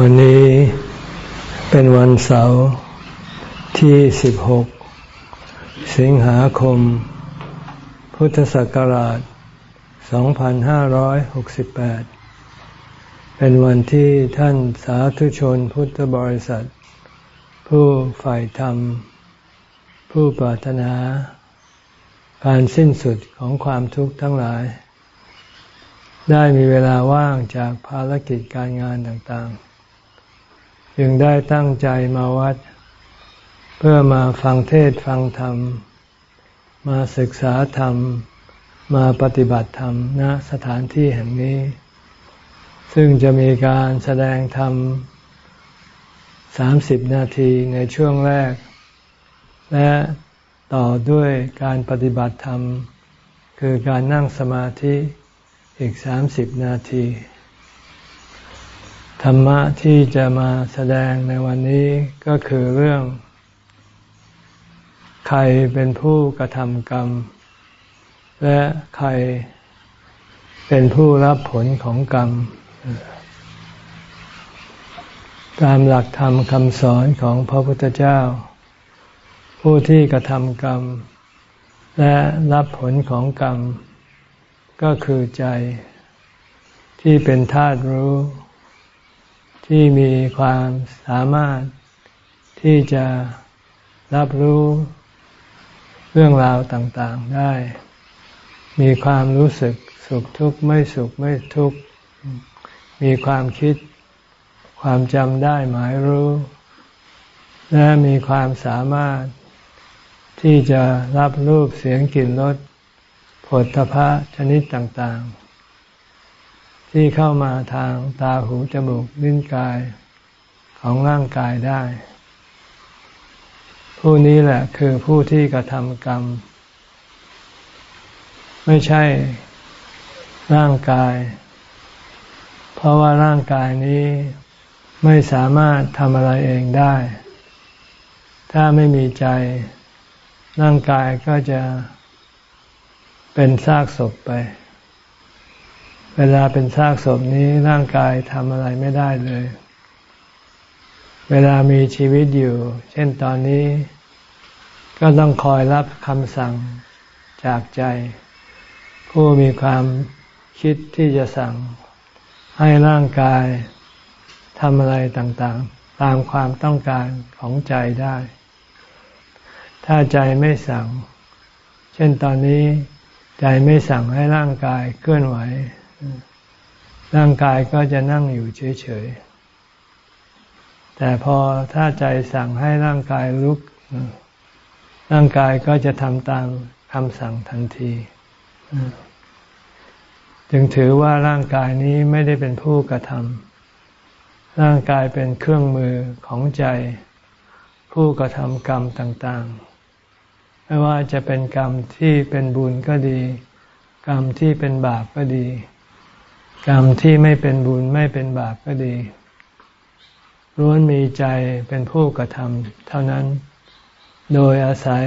วันนี้เป็นวันเสาร์ที่ 16 สิงหาคม พุทธศักราช 2568 เป็นวันที่ท่านสาธุชนพุทธบริษัท ผู้ฝ่ายธรรม ผู้ปรารถนา การสิ้นสุดของความทุกข์ทั้งหลาย ได้มีเวลาว่างจากภารกิจการงานต่างๆ จึงได้ตั้งใจมาวัด เพื่อมาฟังเทศฟังธรรม มาศึกษาธรรม มาปฏิบัติธรรมณสถานที่แห่งนี้ ซึ่งจะมีการแสดงธรรมสามสิบนาทีในช่วงแรก และต่อด้วยการปฏิบัติธรรม คือการนั่งสมาธิอีกสามสิบนาที ธรรมะที่จะมาแสดงในวันนี้ก็คือเรื่อง ใครเป็นผู้กระทำกรรม และใครเป็นผู้รับผลของกรรม ตามหลักธรรมคำสอนของพระพุทธเจ้า ผู้ที่กระทำกรรม และรับผลของกรรม ก็คือใจที่เป็นธาตุรู้ ที่มีความสามารถที่จะรับรู้เรื่องราวต่างๆได้ มีความรู้สึกสุขทุกข์ไม่สุขไม่ทุกข์ มีความคิด ความจำได้หมายรู้ และมีความสามารถที่จะรับรูปเสียงกลิ่นรสผลทพะชนิดต่างๆ ที่เข้ามาทางตาหูจมูกลิ้นกายของร่างกายได้ ผู้นี้แหละคือผู้ที่กระทำกรรม ไม่ใช่ร่างกาย เพราะว่าร่างกายนี้ไม่สามารถทำอะไรเองได้ ถ้าไม่มีใจ ร่างกายก็จะเป็นซากศพไป เวลาเป็นซากศพนี้ร่างกายทำอะไรไม่ได้เลย เวลามีชีวิตอยู่ เช่นตอนนี้ ก็ต้องคอยรับคำสั่งจากใจ ผู้มีความคิดที่จะสั่ง ให้ร่างกายทำอะไรต่างๆ ตามความต้องการของใจได้ ถ้าใจไม่สั่ง เช่นตอนนี้ ใจไม่สั่งให้ร่างกายเคลื่อนไหว ร่างกายก็จะนั่งอยู่เฉยๆ แต่พอถ้าใจสั่งให้ร่างกายลุก ร่างกายก็จะทำตามคำสั่งทันที จึงถือว่าร่างกายนี้ไม่ได้เป็นผู้กระทำร่างกายเป็นเครื่องมือของใจ ผู้กระทำกรรมต่างๆไม่ว่าจะเป็นกรรมที่เป็นบุญก็ดี กรรมที่เป็นบาปก็ดี กรรมที่ไม่เป็นบุญไม่เป็นบาปก็ดีล้วนมีใจเป็นผู้กระทำเท่านั้น โดยอาศัย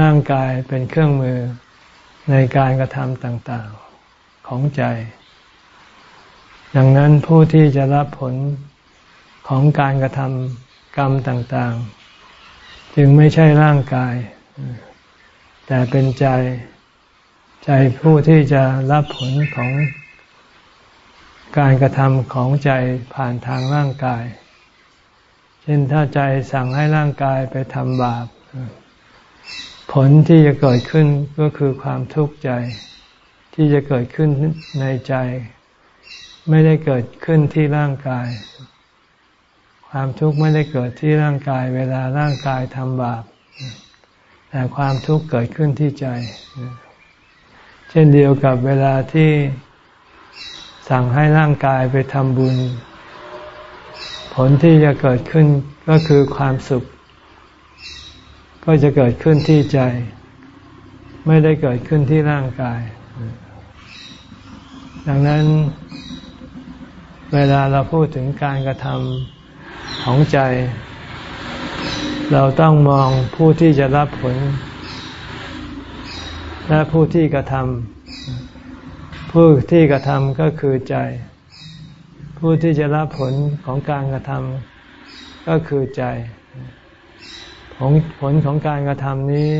ร่างกายเป็นเครื่องมือในการกระทำต่างๆของใจ ดังนั้นผู้ที่จะรับผลของการกระทำกรรมต่างๆ จึงไม่ใช่ร่างกาย แต่เป็นใจ ใจผู้ที่จะรับผลของ การกระทำของใจผ่านทางร่างกาย เช่นถ้าใจสั่งให้ร่างกายไปทำบาป ผลที่จะเกิดขึ้นก็คือความทุกข์ใจ ที่จะเกิดขึ้นในใจ ไม่ได้เกิดขึ้นที่ร่างกาย ความทุกข์ไม่ได้เกิดที่ร่างกาย เวลาร่างกายทำบาป แต่ความทุกข์เกิดขึ้นที่ใจ เช่นเดียวกับเวลาที่ สั่งให้ร่างกายไปทำบุญ ผลที่จะเกิดขึ้นก็คือความสุข ก็จะเกิดขึ้นที่ใจ ไม่ได้เกิดขึ้นที่ร่างกาย ดังนั้น เวลาเราพูดถึงการกระทำของใจ เราต้องมองผู้ที่จะรับผล และผู้ที่กระทำ ผู้ที่กระทำก็คือใจ ผู้ที่จะรับผลของการกระทำก็คือใจ ผลผลของการกระทำนี้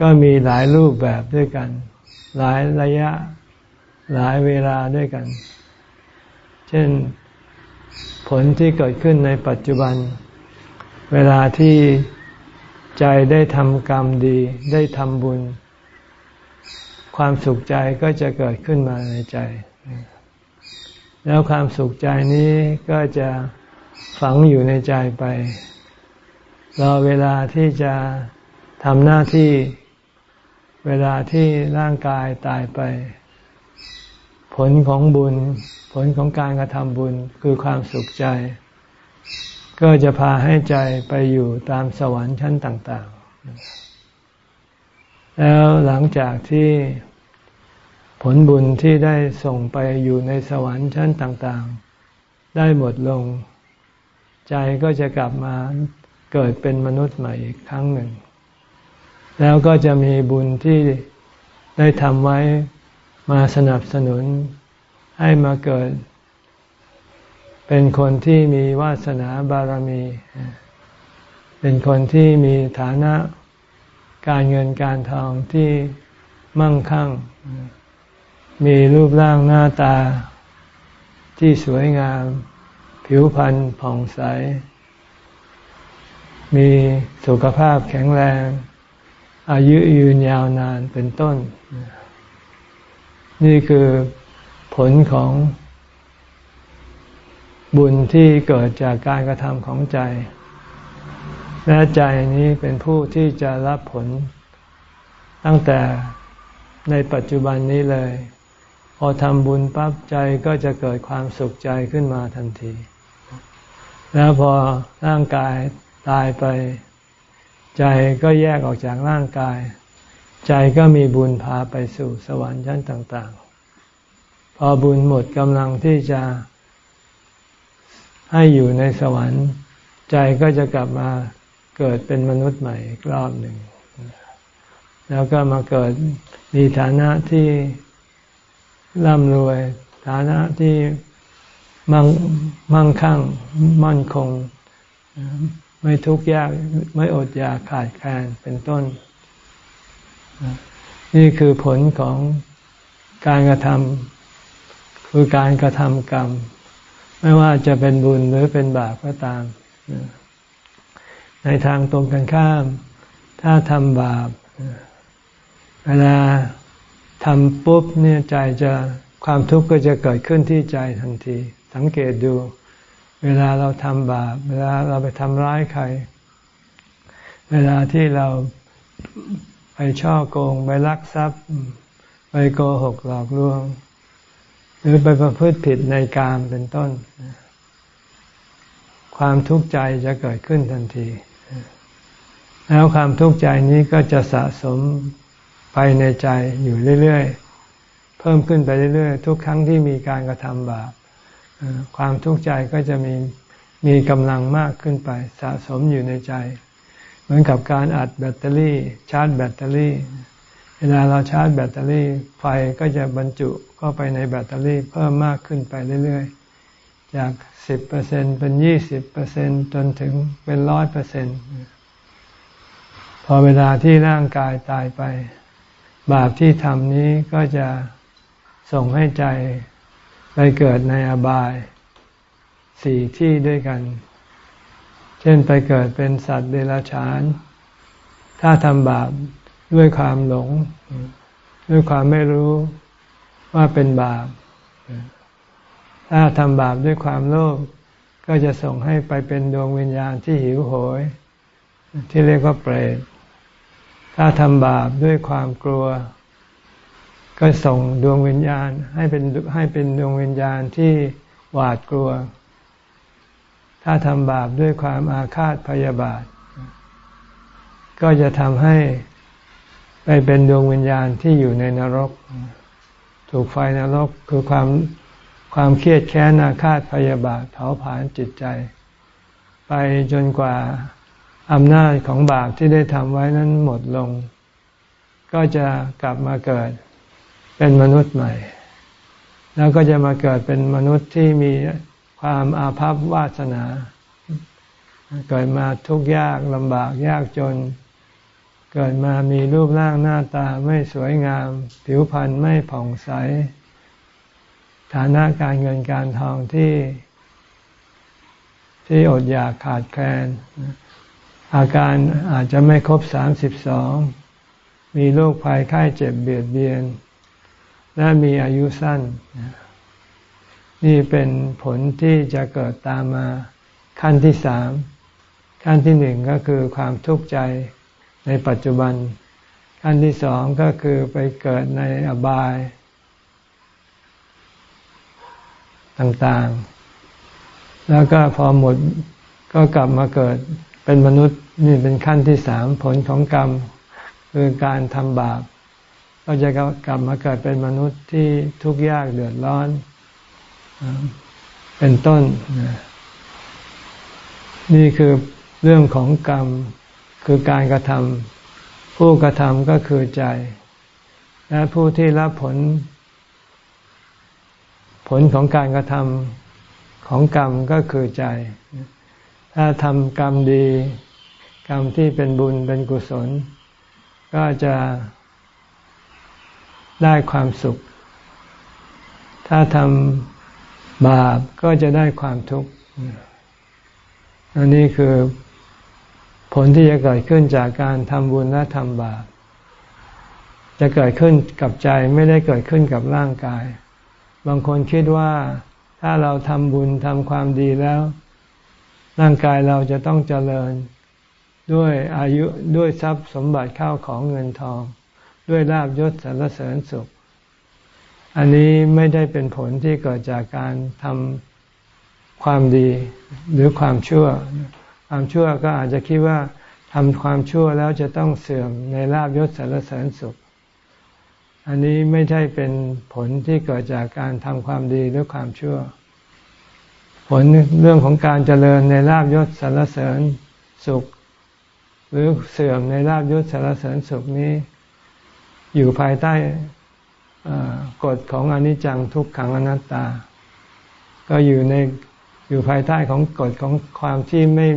ก็มีหลายรูปแบบด้วยกัน หลายระยะ หลายเวลาด้วยกัน เช่นผลที่เกิดขึ้นในปัจจุบัน เวลาที่ใจได้ทำกรรมดี ได้ทำบุญ ความสุขใจก็จะเกิดขึ้นมาในใจ แล้วความสุขใจนี้ก็จะฝังอยู่ในใจไป รอเวลาที่จะทำหน้าที่เวลาที่ร่างกายตายไป ผลของบุญ ผลของการกระทำบุญคือความสุขใจ ก็จะพาให้ใจไปอยู่ตามสวรรค์ชั้นต่าง ๆ แล้วหลังจากที่ ผลบุญที่ได้ส่งไปอยู่ในสวรรค์ชั้นต่างๆ ได้หมดลง ใจก็จะกลับมาเกิดเป็นมนุษย์ใหม่อีกครั้งหนึ่ง แล้วก็จะมีบุญที่ได้ทำไว้มาสนับสนุนให้มาเกิด เป็นคนที่มีวาสนาบารมี เป็นคนที่มีฐานะการเงินการทองที่มั่งคั่ง มีรูปร่างหน้าตาที่สวยงาม ผิวพรรณผ่องใส มีสุขภาพแข็งแรง อายุยืนยาวนานเป็นต้น นี่คือผลของบุญที่เกิดจากการกระทำของใจ และใจนี้เป็นผู้ที่จะรับผลตั้งแต่ในปัจจุบันนี้เลย พอทำบุญปั๊บใจก็จะเกิดความสุขใจขึ้นมาทันที แล้วพอร่างกายตายไป ใจก็แยกออกจากร่างกาย ใจก็มีบุญพาไปสู่สวรรค์ชั้นต่าง ๆ พอบุญหมดกำลังที่จะให้อยู่ในสวรรค์ ใจก็จะกลับมาเกิดเป็นมนุษย์ใหม่อีกรอบหนึ่ง แล้วก็มาเกิดมีฐานะที่ ร่ำรวย ฐานะที่มั่งมั่งคั่ง มั่นคง ไม่ทุกข์ยาก ไม่อดอยากขาดแคลนเป็นต้น นี่คือผลของการกระทำคือการกระทำกรรม ไม่ว่าจะเป็นบุญหรือเป็นบาปก็ตาม ในทางตรงกันข้าม ถ้าทำบาป เวลา ทำปุ๊บเนี่ยใจจะความทุกข์ก็จะเกิดขึ้นที่ใจทันที สังเกตดู เวลาเราทำบาป เวลาเราไปทำร้ายใคร เวลาที่เราไปช่อโกง ไปลักทรัพย์ ไปโกหกหลอกลวง หรือไปประพฤติผิดในกามเป็นต้น ความทุกข์ใจจะเกิดขึ้นทันที แล้วความทุกข์ใจนี้ก็จะสะสม ไปในใจอยู่เรื่อยๆ เพิ่มขึ้นไปเรื่อยๆ ทุกครั้งที่มีการกระทำบาปความทุกข์ใจก็จะมีมีกำลังมากขึ้นไป สะสมอยู่ในใจ เหมือนกับการอัดแบตเตอรี่ ชาร์จแบตเตอรี่ เวลาเราชาร์จแบตเตอรี่ ไฟก็จะบรรจุเข้าไปในแบตเตอรี่ เพิ่มมากขึ้นไปเรื่อยๆ จากสิบเปอร์เซ็นเป็นยี่สิบเปอร์เซ็นจนถึงเป็นร้อยเปอร์เซ็นพอเวลาที่ร่างกายตายไป บาปที่ทำนี้ก็จะส่งให้ใจไปเกิดในอบายสี่ที่ด้วยกัน เช่นไปเกิดเป็นสัตว์เดรัจฉาน ถ้าทำบาปด้วยความหลง ด้วยความไม่รู้ว่าเป็นบาป ถ้าทำบาปด้วยความโลภก็จะส่งให้ไปเป็นดวงวิญญาณที่หิวโหย ที่เรียกว่าเปรต ถ้าทำบาปด้วยความกลัว ก็ส่งดวงวิญญาณให้เป็นให้เป็นดวงวิญญาณที่หวาดกลัว ถ้าทำบาปด้วยความอาฆาตพยาบาท ก็จะทำให้ไปเป็นดวงวิญญาณที่อยู่ในนรก ถูกไฟนรกคือความความเครียดแค้นอาฆาตพยาบาทเผาผลาญจิตใจ ไปจนกว่า อำนาจของบาปที่ได้ทำไว้นั้นหมดลง ก็จะกลับมาเกิดเป็นมนุษย์ใหม่ แล้วก็จะมาเกิดเป็นมนุษย์ที่มีความอาภัพวาสนา เกิดมาทุกข์ยากลำบากยากจน เกิดมามีรูปร่างหน้าตาไม่สวยงาม ผิวพรรณไม่ผ่องใส ฐานะการเงินการทองที่ ที่อดอยากขาดแคลน อาการอาจจะไม่ครบสามสิบสองมีโรคภัยไข้เจ็บเบียดเบียน และมีอายุสั้น นี่เป็นผลที่จะเกิดตามมาขั้นที่สามขั้นที่หนึ่งก็คือความทุกข์ใจในปัจจุบัน ขั้นที่สองก็คือไปเกิดในอบายต่างๆ แล้วก็พอหมดก็กลับมาเกิด เป็นมนุษย์นี่เป็นขั้นที่สามผลของกรรม คือการทำบาปก็จะกลับมาเกิดเป็นมนุษย์ที่ทุกข์ยากเดือดร้อน เป็นต้น นี่คือเรื่องของกรรมคือการกระทำผู้กระทำก็คือใจ และผู้ที่รับผล ผลของการกระทำของกรรมก็คือใจ ถ้าทำกรรมดี กรรมที่เป็นบุญเป็นกุศล ก็จะได้ความสุข ถ้าทำบาปก็จะได้ความทุกข์อันนี้คือผลที่จะเกิดขึ้นจากการทำบุญและทำบาป จะเกิดขึ้นกับใจไม่ได้เกิดขึ้นกับร่างกาย บางคนคิดว่าถ้าเราทำบุญทำความดีแล้ว ร่างกายเราจะต้องเจริญด้วยอายุด้วยทรัพย์สมบัติเข้าของเงินทอง ด้วยลาบยศสรรเสริญสุข อันนี้ไม่ได้เป็นผลที่เกิดจากการทำความดีหรือความชั่ว ความชั่วก็อาจจะคิดว่าทำความชั่วแล้วจะต้องเสื่อมในลาบยศสารเสริญสุข อันนี้ไม่ใช่เป็นผลที่เกิดจากการทำความดีหรือความชั่ว ผลเรื่องของการเจริญในลาบยศสารเสริญสุข หรือเสื่อมในลาบยศสารเสริญสุขนี้ อยู่ภายใต้กฎของอนิจจังทุกขังอนัตตา ก็อยู่ในอยู่ภายใต้ของกฎของความที่ไม่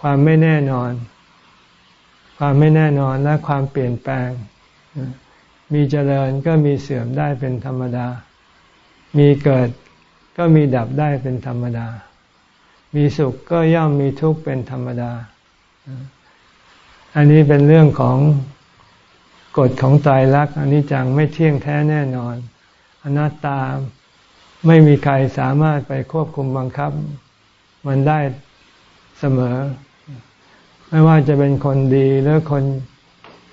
ความไม่แน่นอน ความไม่แน่นอนและความเปลี่ยนแปลง มีเจริญก็มีเสื่อมได้เป็นธรรมดา มีเกิด ก็มีดับได้เป็นธรรมดา มีสุขก็ย่อมมีทุกข์เป็นธรรมดา อันนี้เป็นเรื่องของกฎของตายรักอันิจจังไม่เที่ยงแท้แน่นอน อนัตตาไม่มีใครสามารถไปควบคุมบังคับ มันได้เสมอ ไม่ว่าจะเป็นคนดีหรือคน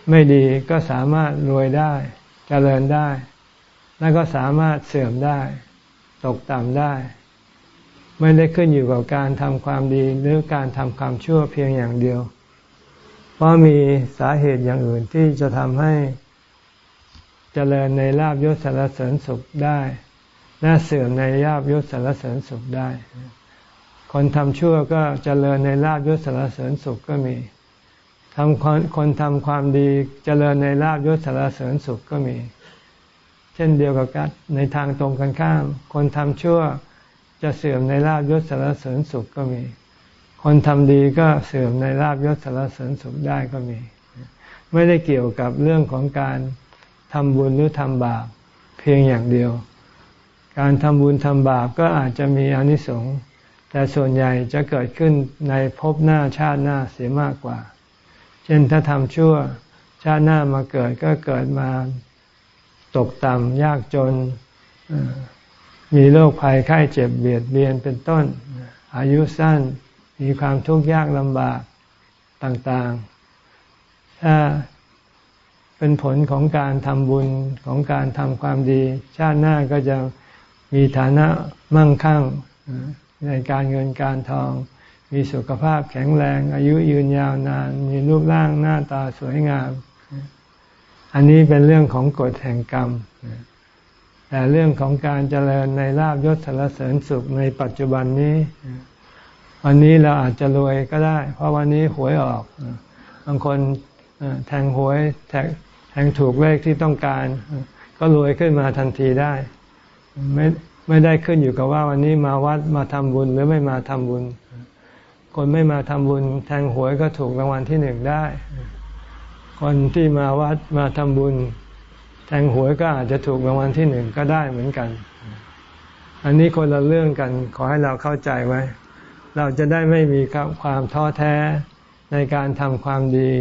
ไม่ดีก็สามารถรวยได้จเจริญได้ แล้วก็สามารถเสื่อมได้ ตกต่ำได้ ไม่ได้ขึ้นอยู่กับการทำความดีหรือการทำความชั่วเพียงอย่างเดียว เพราะมีสาเหตุอย่างอื่นที่จะทำให้เจริญในลาบยศสารเสริญสุขได้และเสื่อมในลาบยศสารเสริญสุขได้ คนทำชั่วก็เจริญในลาบยศสารเสริญสุขก็มีทำคนคนทำความดีเจริญในลาบยศสารเสริญสุขก็มี เช่นเดียวกับกันในทางตรงกันข้าม คนทำชั่วจะเสื่อมในลาบยศสารเสริญสุขก็มี คนทำดีก็เสื่อมในลาบยศสารเสริญสุขได้ก็มี ไม่ได้เกี่ยวกับเรื่องของการทำบุญหรือทำบาปเพียงอย่างเดียว การทำบุญทำบาปก็อาจจะมีอนิสงส์แต่ส่วนใหญ่จะเกิดขึ้นในภพหน้าชาติหน้าเสียมากกว่า เช่นถ้าทำชั่วชาติหน้ามาเกิดก็เกิดมา ตกต่ำยากจน มีโรคภัยไข้เจ็บเบียดเบียนเป็นต้น อายุสั้นมีความทุกข์ยากลำบากต่างๆ ถ้าเป็นผลของการทำบุญของการทำความดี ชาติหน้าก็จะมีฐานะมั่งคั่งในการเงินการทอง มีสุขภาพแข็งแรง อายุยืนยาวนาน มีรูปร่างหน้าตาสวยงาม อันนี้เป็นเรื่องของกฎแห่งกรรม แต่เรื่องของการเจริญในลาบยศสารเสริญสุขในปัจจุบันนี้ วันนี้เราอาจจะรวยก็ได้ เพราะวันนี้หวยออก บางคนแทงหวยแทงแทงถูกเลขที่ต้องการ ก็รวยขึ้นมาทันทีได้ ไม่ไม่ได้ขึ้นอยู่กับว่าวันนี้มาวัดมาทำบุญหรือไม่มาทำบุญ คนไม่มาทำบุญ แทงหวยก็ถูกรางวัลที่หนึ่งได้ คนที่มาวัดมาทำบุญ แทงหวยก็อาจจะถูกรางวัลที่หนึ่งก็ได้เหมือนกัน อันนี้คนละเรื่องกันขอให้เราเข้าใจไว้ เราจะได้ไม่มีความท้อแท้ในการทำความดี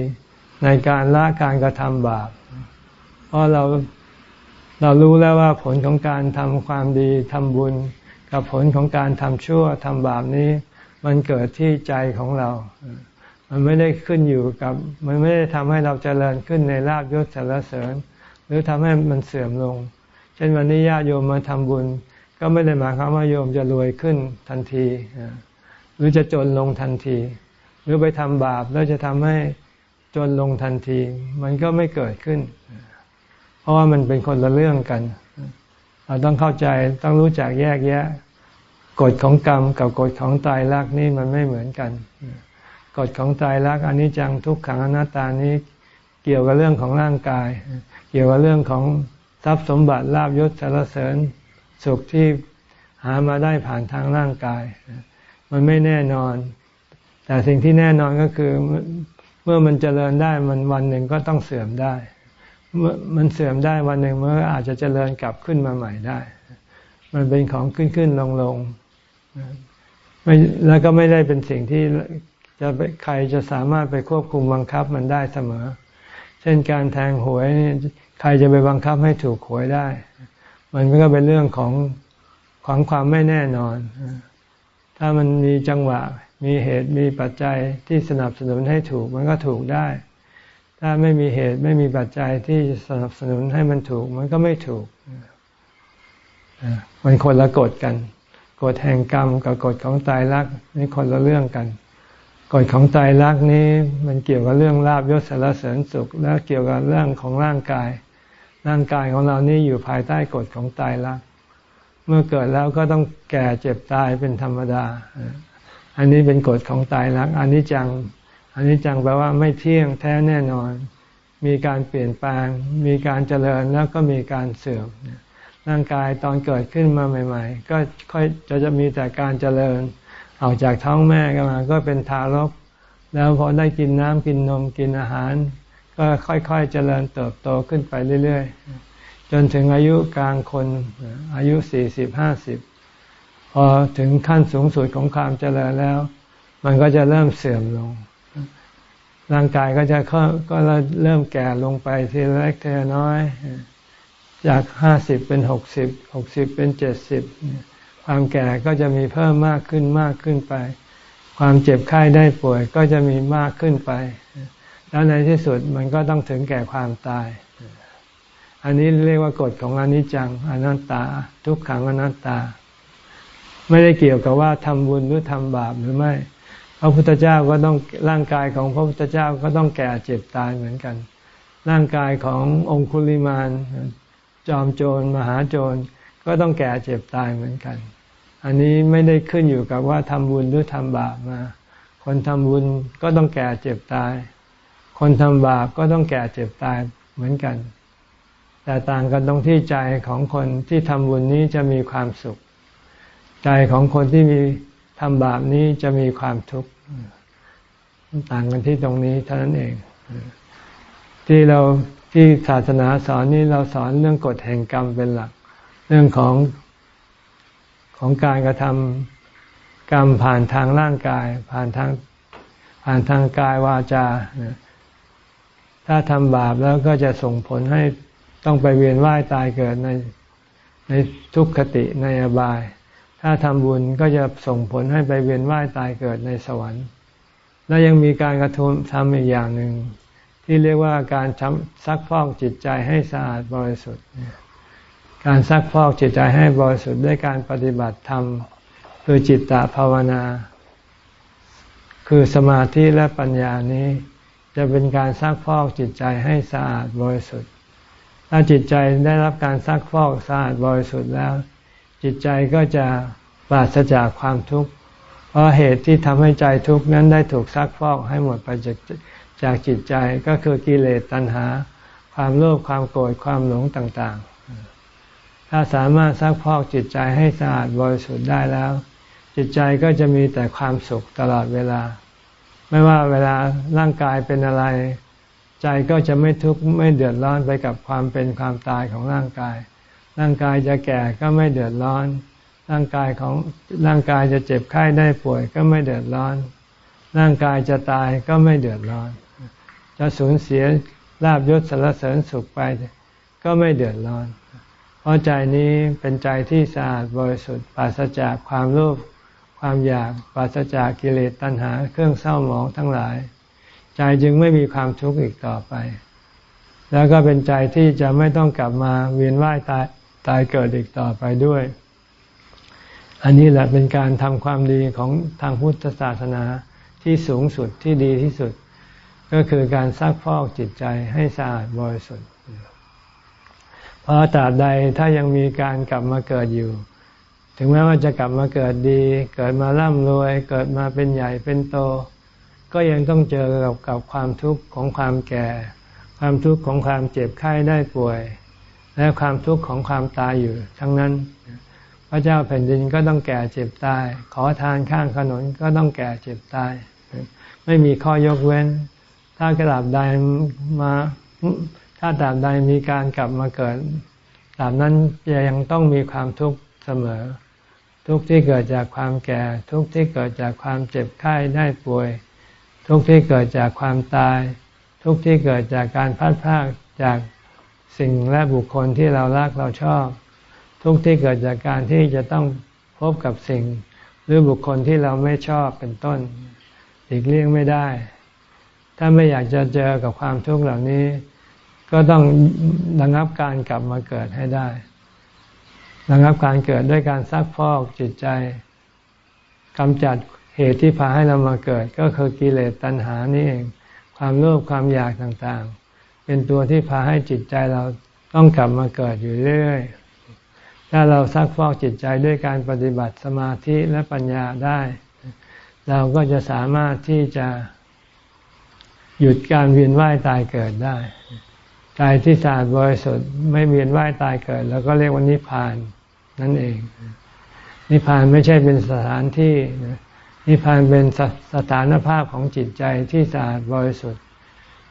ในการละการกระทำบาป เพราะเราเรารู้แล้วว่าผลของการทำความดีทำบุญ กับผลของการทำชั่วทำบาปนี้ มันเกิดที่ใจของเรา มันไม่ได้ขึ้นอยู่กับ มันไม่ได้ทำให้เราเจริญขึ้นในลาบยศสรรเสริญ หรือทำให้มันเสื่อมลง เช่นวันนี้ญาติโยมมาทำบุญ ก็ไม่ได้หมายความว่าโยมจะรวยขึ้นทันที หรือจะจนลงทันที หรือไปทำบาปแล้วจะทำให้จนลงทันที มันก็ไม่เกิดขึ้น เพราะว่ามันเป็นคนละเรื่องกัน เราต้องเข้าใจต้องรู้จักแยกแยะกฎของกรรมกับกฎของตายรักนี่มันไม่เหมือนกัน กฎของตายรักอันนี้จังทุกขังอนัตตานี้เกี่ยวกับเรื่องของร่างกาย เกี่ยวกับเรื่องของทรัพย์สมบัติลาบยศสารเสริญสุขที่หามาได้ผ่านทางร่างกาย มันไม่แน่นอน แต่สิ่งที่แน่นอนก็คือเมื่อมันเจริญได้มันวันหนึ่งก็ต้องเสื่อมได้มันเสื่อมได้วันหนึ่งมันอาจจะเจริญกลับขึ้นมาใหม่ได้ มันเป็นของขึ้นขึ้นลงลงแล้วก็ไม่ได้เป็นสิ่งที่ จะใครจะสามารถไปควบคุมบังคับมันได้เสมอ เช่นการแทงหวยใครจะไปบังคับให้ถูกหวยได้ มันก็เป็นเรื่องของของความไม่แน่นอน ถ้ามันมีจังหวะ มีเหตุมีปัจจัยที่สนับสนุนให้ถูกมันก็ถูกได้ ถ้าไม่มีเหตุไม่มีปัจจัยที่สนับสนุนให้มันถูก มันก็ไม่ถูก มันคนละกฎกัน กฎแห่งกรรมกับกฎของตายรักนี่คนละเรื่องกัน กฎของตายรักนี้มันเกี่ยวกับเรื่องลาบยศสารเสริญสุข แล้วเกี่ยวกับเรื่องของร่างกาย ร่างกายของเรานี่อยู่ภายใต้กฎของตายรัก เมื่อเกิดแล้วก็ต้องแก่เจ็บตายเป็นธรรมดา อันนี้เป็นกฎของตายรักอันนี้จัง อันนี้จังแปลว่าไม่เที่ยงแท้แน่นอน มีการเปลี่ยนแปลง มีการเจริญแล้วก็มีการเสื่อม ร่างกายตอนเกิดขึ้นมาใหม่ ๆ ก็ค่อยจะจะมีแต่การเจริญ ออกจากท้องแม่กันมา ก็เป็นทารก แล้วพอได้กินน้ำกินนมกินอาหาร ก็ค่อยๆเจริญเติบโตขึ้นไปเรื่อยๆ จนถึงอายุกลางคนอายุสี่สิบห้าสิบพอถึงขั้นสูงสุดของความเจริญแล้ว มันก็จะเริ่มเสื่อมลง ร่างกายก็จะก็เริ่มแก่ลงไปทีละเล็กทีละน้อย จากห้าสิบเป็นหกสิบหกสิบเป็นเจ็ดสิบ ความแก่ก็จะมีเพิ่มมากขึ้นมากขึ้นไป ความเจ็บไข้ได้ป่วยก็จะมีมากขึ้นไป แล้วในที่สุดมันก็ต้องถึงแก่ความตาย อันนี้เรียกว่ากฎของอนิจจังอนัตตา ทุกขังอนัตตา ไม่ได้เกี่ยวกับว่าทำบุญหรือทำบาปหรือไม่พระพุทธเจ้าก็ต้องร่างกายของพระพุทธเจ้าก็ต้องแก่เจ็บตายเหมือนกัน ร่างกายขององคุลิมานจอมโจรมหาโจรก็ต้องแก่เจ็บตายเหมือนกัน อันนี้ไม่ได้ขึ้นอยู่กับว่าทำบุญหรือทำบาปมา คนทำบุญก็ต้องแก่เจ็บตาย คนทำบาปก็ต้องแก่เจ็บตายเหมือนกัน แต่ต่างกันตรงที่ใจของคนที่ทำบุญนี้จะมีความสุข ใจของคนที่มีทำบาปนี้จะมีความทุกข์ต่างกันที่ตรงนี้เท่านั้นเอง ที่เราที่ศาสนาสอนนี้เราสอนเรื่องกฎแห่งกรรมเป็นหลัก เรื่องของ ของการกระทำกรรมผ่านทางร่างกาย ผ่านทางผ่านทางกายวาจา ถ้าทำบาปแล้วก็จะส่งผลให้ต้องไปเวียนว่ายตายเกิดในในทุกขติในอบาย ถ้าทำบุญก็จะส่งผลให้ไปเวียนว่ายตายเกิดในสวรรค์ แล้วยังมีการกระทำทำอีกอย่างหนึ่งที่เรียกว่าการซักฟอกจิตใจให้สะอาดบริสุทธิ์ การซักฟอกจิตใจให้บริสุทธิ์ด้วยการปฏิบัติธรรม คือจิตตภาวนา คือสมาธิและปัญญานี้ จะเป็นการซักฟอกจิตใจให้สะอาดบริสุทธิ์ ถ้าจิตใจได้รับการซักฟอกสะอาดบริสุทธิ์แล้ว จิตใจก็จะปราศจากความทุกข์ เพราะเหตุที่ทำให้ใจทุกข์นั้นได้ถูกซักฟอกให้หมดไปจากจากจิตใจก็คือกิเลสตัณหา ความโลภความโกรธความหลงต่าง ถ้าสามารถซักพอกจิตใจให้สะอาดบริสุทธิ์ได้แล้ว จิตใจก็จะมีแต่ความสุขตลอดเวลา ไม่ว่าเวลาร่างกายเป็นอะไร ใจก็จะไม่ทุกข์ไม่เดือดร้อนไปกับความเป็นความตายของร่างกาย ร่างกายจะแก่ก็ไม่เดือดร้อน ร่างกายของร่างกายจะเจ็บไข้ได้ป่วยก็ไม่เดือดร้อน ร่างกายจะตายก็ไม่เดือดร้อน จะสูญเสียลาบยศสารเสริญสุขไป ก็ไม่เดือดร้อน ราะใจนี้เป็นใจที่สะอาดบริสุทธิ์ปราศจากความโลภความอยากปราศจากกิเลสตัณหาเครื่องเศร้าหมองทั้งหลาย ใจจึงไม่มีความทุกข์อีกต่อไป แล้วก็เป็นใจที่จะไม่ต้องกลับมาเวียนว่ายตายตายเกิดอีกต่อไปด้วย อันนี้แหละเป็นการทำความดีของทางพุทธศาสนาที่สูงสุดที่ดีที่สุด ก็คือการซักพอกจิตใจให้สะอาดบริสุทธิ์ พราะตราบใดถ้ายังมีการกลับมาเกิดอยู่ ถึงแม้ว่าจะกลับมาเกิดดี เกิดมาร่ำรวย เกิดมาเป็นใหญ่เป็นโต ก็ยังต้องเจอกับกับความทุกข์ของความแก่ ความทุกข์ของความเจ็บไข้ได้ป่วย และความทุกข์ของความตายอยู่ ทั้งนั้น พระเจ้าแผ่นดินก็ต้องแก่เจ็บตาย ขอทานข้างถนนก็ต้องแก่เจ็บตาย ไม่มีข้อยกเว้น ถ้ากระดับใดมา ถ้าตาบใดมีการกลับมาเกิดตาบนั้นยังต้องมีความทุกข์เสมอ ทุกข์ที่เกิดจากความแก่ ทุกข์ที่เกิดจากความเจ็บไข้ได้ป่วย ทุกข์ที่เกิดจากความตาย ทุกข์ที่เกิดจากการพัดพากจากสิ่งและบุคคลที่เรารักเราชอบ ทุกข์ที่เกิดจากการที่จะต้องพบกับสิ่ง หรือบุคคลที่เราไม่ชอบเป็นต้นอีกเลี่ยงไม่ได้ ถ้าไม่อยากจะเจอกับความทุกข์เหล่านี้ ก็ต้องระงับการกลับมาเกิดให้ได้ระงับการเกิดด้วยการซักพอกจิตใจกำจัดเหตุที่พาให้เรามาเกิด ก็คือกิเลสตัณหานี่เอง ความโลภความอยากต่างๆ เป็นตัวที่พาให้จิตใจเราต้องกลับมาเกิดอยู่เรื่อยถ้าเราซักฟอกจิตใจด้วยการปฏิบัติสมาธิและปัญญาได้ เราก็จะสามารถที่จะหยุดการเวียนว่ายตายเกิดได้ ใจที่สะอาดบริสุทธิ์ไม่เวียนว่ายตายเกิด แล้วก็เรียกว่านิพพานนั่นเอง นิพพานไม่ใช่เป็นสถานที่นิพพานเป็นสสถานภาพของจิตใจที่สะอาดบริสุทธิ์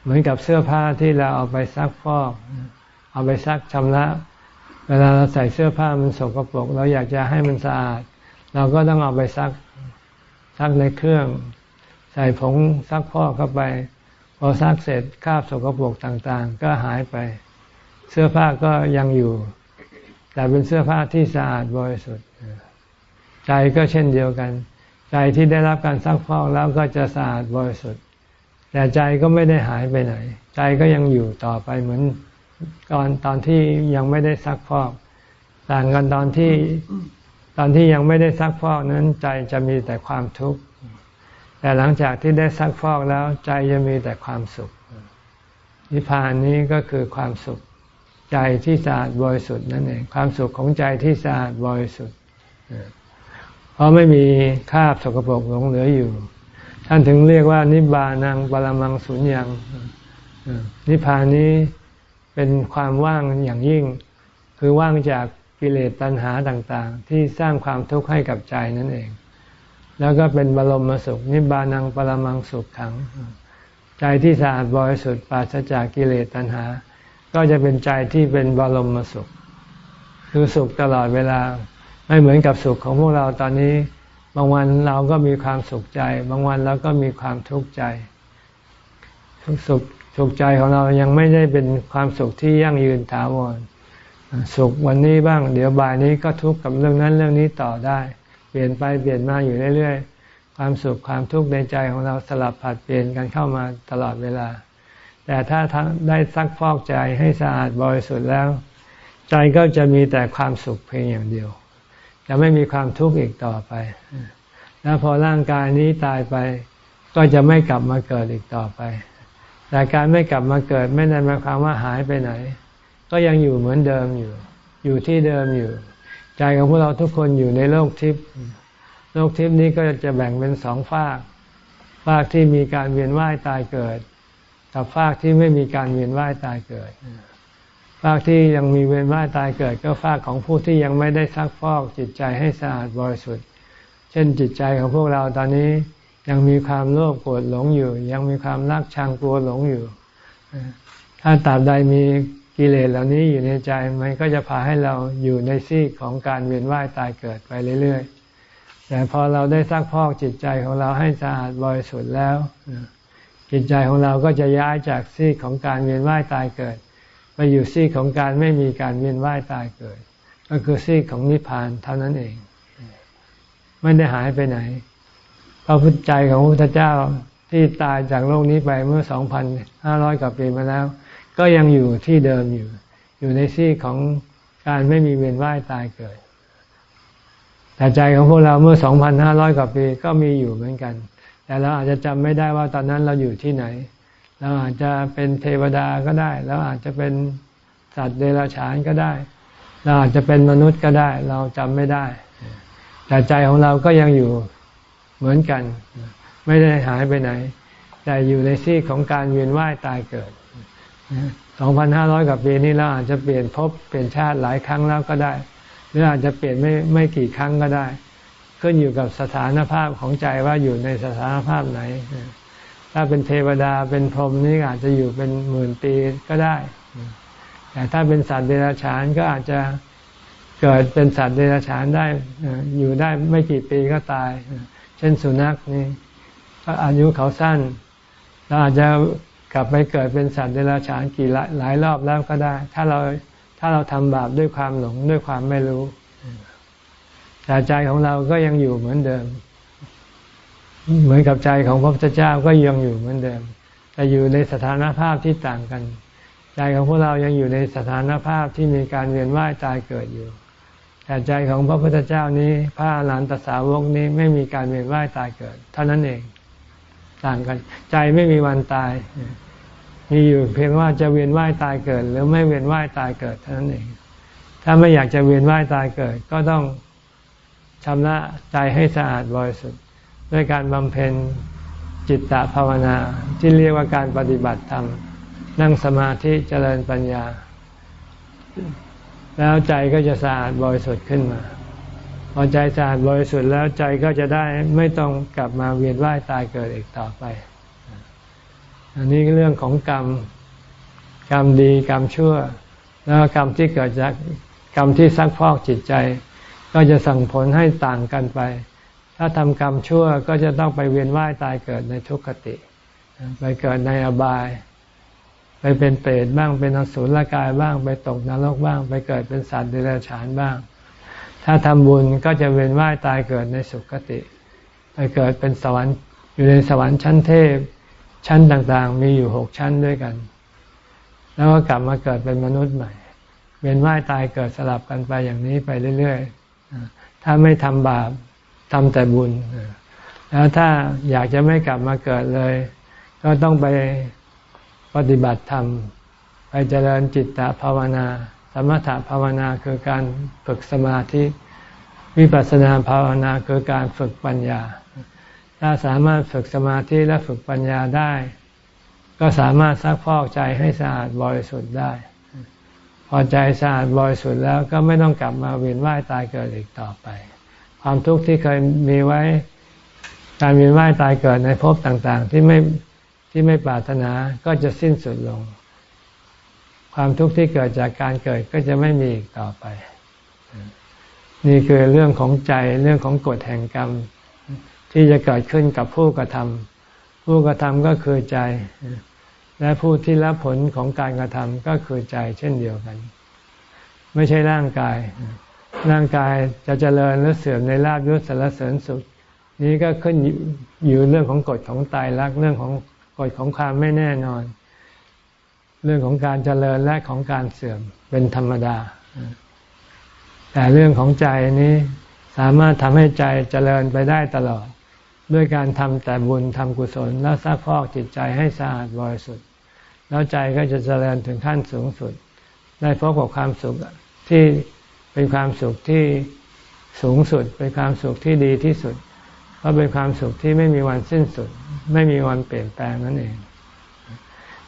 เหมือนกับเสื้อผ้าที่เราเอาไปซักฟอก เอาไปซักชำระ เวลาเราใส่เสื้อผ้ามันสกปรกเราอยากจะให้มันสะอาด เราก็ต้องเอาไปซักซักในเครื่อง ใส่ผงซักฟอกเข้าไป พอซักเสร็จคราบสกปรกต่างๆ ก็หายไป เสื้อผ้าก็ยังอยู่ แต่เป็นเสื้อผ้าที่สะอาดบริสุทธิ์ ใจก็เช่นเดียวกัน ใจที่ได้รับการซักฟอกแล้วก็จะสะอาดบริสุทธิ์ แต่ใจก็ไม่ได้หายไปไหน ใจก็ยังอยู่ต่อไปเหมือนตอนตอนที่ยังไม่ได้ซักฟอก ต่างกันตอนที่ตอนที่ยังไม่ได้ซักฟอกนั้นใจจะมีแต่ความทุกข์ แต่หลังจากที่ได้ซักฟอกแล้วใจจะมีแต่ความสุข นิพพานนี้ก็คือความสุขใจที่สะอาดบริสุทธิ์นั่นเองความสุขของใจที่สะอาดบริสุทธิ์เพราะไม่มีคราบสกปรกหลงเหลืออยู่ ท่านถึงเรียกว่า นิบานังปรมังสุญญังนิพพานนี้เป็นความว่างอย่างยิ่ง คือว่างจากกิเลสตัณหาต่าง ๆ ที่สร้างความทุกข์ให้กับใจนั่นเอง แล้วก็เป็นบรมสุข นิบานังปรมังสุขขัง ใจที่สะอาดบริสุทธิ์ปราศจากกิเลสตัณหา ก็จะเป็นใจที่เป็นบรมสุข คือสุขตลอดเวลา ไม่เหมือนกับสุขของพวกเราตอนนี้ บางวันเราก็มีความสุขใจ บางวันเราก็มีความทุกข์ใจ สุขสุขใจของเรายังไม่ได้เป็นความสุขที่ยั่งยืนถาวรสุขวันนี้บ้าง เดี๋ยวบ่ายนี้ก็ทุกข์กับเรื่องนั้นเรื่องนี้ต่อได้ เปลี่ยนไปเปลี่ยนมาอยู่เรื่อยๆ ความสุขความทุกข์ในใจของเราสลับผัดเปลี่ยนกันเข้ามาตลอดเวลา แต่ถ้าได้ซักฟอกใจให้สะอาดบริสุทธิ์แล้ว ใจก็จะมีแต่ความสุขเพียงอย่างเดียว จะไม่มีความทุกข์อีกต่อไป แล้วพอร่างกายนี้ตายไป ก็จะไม่กลับมาเกิดอีกต่อไป แต่การไม่กลับมาเกิดไม่ได้หมายความว่าหายไปไหน ก็ยังอยู่เหมือนเดิมอยู่ อยู่ที่เดิมอยู่ ใจของพวกเราทุกคนอยู่ในโลกทิพย์โลกทิพย์นี้ก็จะแบ่งเป็นสองฝากฝากที่มีการเวียนว่ายตายเกิด กับฝากที่ไม่มีการเวียนว่ายตายเกิดฝากที่ยังมีเวียนว่ายตายเกิด ก็ฝากของผู้ที่ยังไม่ได้ซักฟอกจิตใจให้สะอาดบริสุทธิ์ เช่นจิตใจของพวกเราตอนนี้ยังมีความโลภโกรธหลงอยู่ ยังมีความรักชังกลัวหลงอยู่ ถ้าตราบใดมี กิเลสเหล่านี้อยู่ในใจมันก็จะพาให้เราอยู่ในซีกของการเวียนว่ายตายเกิดไปเรื่อยๆ แต่พอเราได้ซักพอกจิตใจของเราให้สะอาดบริสุทธิ์แล้ว จิตใจของเราก็จะย้ายจากซีกของการเวียนว่ายตายเกิด ไปอยู่ซีกของการไม่มีการเวียนว่ายตายเกิด ก็คือซีกของนิพพานเท่านั้นเอง ไม่ได้หายไปไหนพระพุทธใจของพระพุทธเจ้าที่ตายจากโลกนี้ไปเมื่อ 2,500 กว่าปีมาแล้ว ก็ยังอยู่ที่เดิมอยู่ อยู่ในซีกของการไม่มีเวียนว่ายตายเกิด แต่ใจของพวกเราเมื่อ 2,500 กว่าปีก็มีอยู่เหมือนกัน แต่เราอาจจะจำไม่ได้ว่าตอนนั้นเราอยู่ที่ไหน เราอาจจะเป็นเทวดาก็ได้ เราอาจจะเป็นสัตว์เดรัจฉานก็ได้ เราอาจจะเป็นมนุษย์ก็ได้ เราจำไม่ได้ แต่ใจของเราก็ยังอยู่เหมือนกัน ไม่ได้หายไปไหน แต่อยู่ในซีกของการเวียนว่ายตายเกิด 2,500กว่าปีนี้เราอาจจะเปลี่ยนภพเปลี่ยนชาติหลายครั้งแล้วก็ได้ หรืออาจจะเปลี่ยนไม่ไม่กี่ครั้งก็ได้ ขึ้นอยู่กับสถานภาพของใจว่าอยู่ในสถานภาพไหน ถ้าเป็นเทวดาเป็นพรหมนี่อาจจะอยู่เป็นหมื่นปีก็ได้ แต่ถ้าเป็นสัตว์เดรัจฉานก็อาจจะเกิดเป็นสัตว์เดรัจฉานได้อยู่ได้ไม่กี่ปีก็ตาย เช่นสุนัขนี่อายุเขาสั้นเราอาจจะ กลับไปเกิดเป็นสัตว์เดรัจฉานกี่หลายรอบแล้วก็ได้ ถ้าเราถ้าเราทำบาปด้วยความหลงด้วยความไม่รู้แต่ใจของเราก็ยังอยู่เหมือนเดิม เหมือนกับใจของพระพุทธเจ้าก็ยังอยู่เหมือนเดิม แต่อยู่ในสถานภาพที่ต่างกัน ใจของพวกเรายังอยู่ในสถานภาพที่มีการเวียนว่ายตายเกิดอยู่ แต่ใจของพระพุทธเจ้านี้พระอรหันตสาวกนี้ไม่มีการเวียนว่ายตายเกิด เท่านั้นเอง ต่างกัน ใจไม่มีวันตาย มีอยู่เพียงว่าจะเวียนว่ายตายเกิด หรือไม่เวียนว่ายตายเกิดเท่านั้นเอง ถ้าไม่อยากจะเวียนว่ายตายเกิด ก็ต้องชำระใจให้สะอาดบริสุทธิ์ด้วยการบำเพ็ญจิตตภาวนาที่เรียกว่าการปฏิบัติธรรมนั่งสมาธิเจริญปัญญา แล้วใจก็จะสะอาดบริสุทธิ์ขึ้นมา อใจสะอาดบริสุทธิ์แล้วใจก็จะได้ไม่ต้องกลับมาเวียนว่ายตายเกิดอีกต่อไป อันนี้เรื่องของกรรม กรรมดีกรรมชั่ว แล้วกรรมที่เกิดจากกรรมที่ซักพอกจิตใจ ก็จะสั่งผลให้ต่างกันไป ถ้าทำกรรมชั่วก็จะต้องไปเวียนว่ายตายเกิดในทุกขติ ไปเกิดในอบาย ไปเป็นเปรตบ้างเป็นอสุรกายบ้าง ไปตกนรกบ้าง ไปเกิดเป็นสัตว์เดรัจฉานบ้าง ถ้าทำบุญก็จะเวียนว่ายตายเกิดในสุคติ ไปเกิดเป็นสวรรค์อยู่ในสวรรค์ชั้นเทพ ชั้นต่างๆ มีอยู่หกชั้นด้วยกัน แล้วก็กลับมาเกิดเป็นมนุษย์ใหม่ เวียนว่ายตายเกิดสลับกันไปอย่างนี้ไปเรื่อยๆ ถ้าไม่ทำบาปทำแต่บุญ แล้วถ้าอยากจะไม่กลับมาเกิดเลย ก็ต้องไปปฏิบัติธรรม ไปเจริญจิตตภาวนา มถภาวนาคือการฝึกสมาธิ วิปัสสนาภาวนาคือการฝึกปัญญา ถ้าสามารถฝึกสมาธิและฝึกปัญญาได้ ก็สามารถซักพอกใจให้สะอาดบริสุทธิ์ได้ พอใจสะอาดบริสุทธิ์แล้วก็ไม่ต้องกลับมาเวียนว่ายตายเกิดอีกต่อไป ความทุกข์ที่เคยมีไว้การเวียนว่ายตายเกิดในภพต่างๆ ที่ไม่ที่ไม่ปรารถนาก็จะสิ้นสุดลง ความทุกข์ที่เกิดจากการเกิดก็จะไม่มีอีกต่อไป นี่คือเรื่องของใจเรื่องของกฎแห่งกรรม ที่จะเกิดขึ้นกับผู้กระทำผู้กระทำก็คือใจ และผู้ที่รับผลของการกระทำก็คือใจเช่นเดียวกัน ไม่ใช่ร่างกาย ร่างกายจะเจริญหรือเสื่อมในลาบยศสารเสริญสุขนี้ก็ขึ้นอยู่เรื่องของกฎของตายรักเรื่องของกฎของความไม่แน่นอน เรื่องของการเจริญและของการเสื่อมเป็นธรรมดา แต่เรื่องของใจนี้สามารถทำให้ใจเจริญไปได้ตลอด ด้วยการทำแต่บุญทำกุศล แล้วซักพอกจิตใจให้สะอาดบริสุทธิ์แล้วใจก็จะเจริญถึงขั้นสูงสุด ได้พบกับความสุขที่เป็นความสุขที่สูงสุด เป็นความสุขที่ดีที่สุดเพราะเป็นความสุขที่ไม่มีวันสิ้นสุด ไม่มีวันเปลี่ยนแปลงนั่นเอง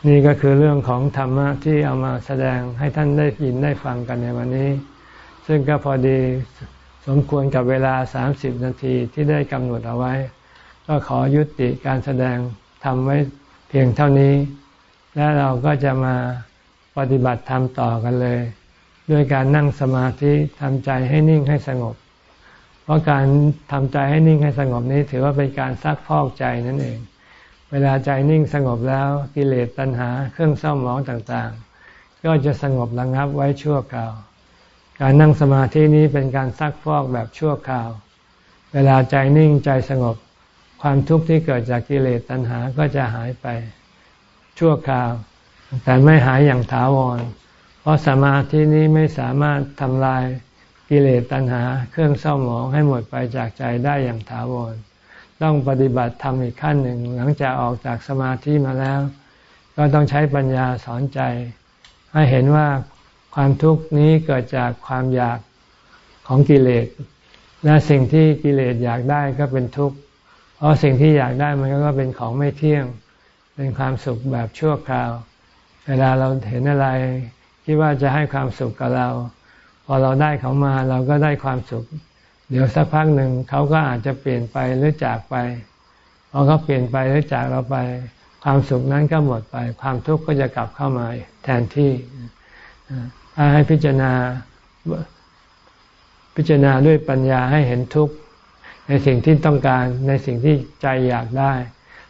นี่ก็คือเรื่องของธรรมะที่เอามาแสดงให้ท่านได้ยินได้ฟังกันในวันนี้ ซึ่งก็พอดีสมควรกับเวลา 30 นาทีที่ได้กำหนดเอาไว้ ก็ขอยุติการแสดงทำไว้เพียงเท่านี้ และเราก็จะมาปฏิบัติธรรมต่อกันเลย ด้วยการนั่งสมาธิทำใจให้นิ่งให้สงบ เพราะการทำใจให้นิ่งให้สงบนี้ถือว่าเป็นการซักพอกใจนั่นเอง เวลาใจนิ่งสงบแล้วกิเลสตัณหาเครื่องเศร้าหมองต่างๆ ก็จะสงบระงับไว้ชั่วคราว การนั่งสมาธินี้เป็นการซักพอกแบบชั่วคราว เวลาใจนิ่งใจสงบ ความทุกข์ที่เกิดจากกิเลสตัณหาก็จะหายไปชั่วคราว แต่ไม่หายอย่างถาวร เพราะสมาธินี้ไม่สามารถทำลายกิเลสตัณหาเครื่องเศร้าหมองให้หมดไปจากใจได้อย่างถาวร ต้องปฏิบัติทำอีกขั้นหนึ่ง หลังจากออกจากสมาธิมาแล้ว ก็ต้องใช้ปัญญาสอนใจ ให้เห็นว่าความทุกข์นี้เกิดจากความอยากของกิเลสและสิ่งที่กิเลสอยากได้ก็เป็นทุกข์ เพราะสิ่งที่อยากได้มันก็เป็นของไม่เที่ยง เป็นความสุขแบบชั่วคราว เวลาเราเห็นอะไรคิดว่าจะให้ความสุขกับเรา พอเราได้เขามาเราก็ได้ความสุข เดี๋ยวสักพักหนึ่งเขาก็อาจจะเปลี่ยนไปหรือจากไปพอเขาเปลี่ยนไปหรือจากเราไป ความสุขนั้นก็หมดไป ความทุกข์ก็จะกลับเข้ามาแทนที่ถ้าให้พิจารณาพิจารณาด้วยปัญญาให้เห็นทุกข์ในสิ่งที่ต้องการในสิ่งที่ใจอยากได้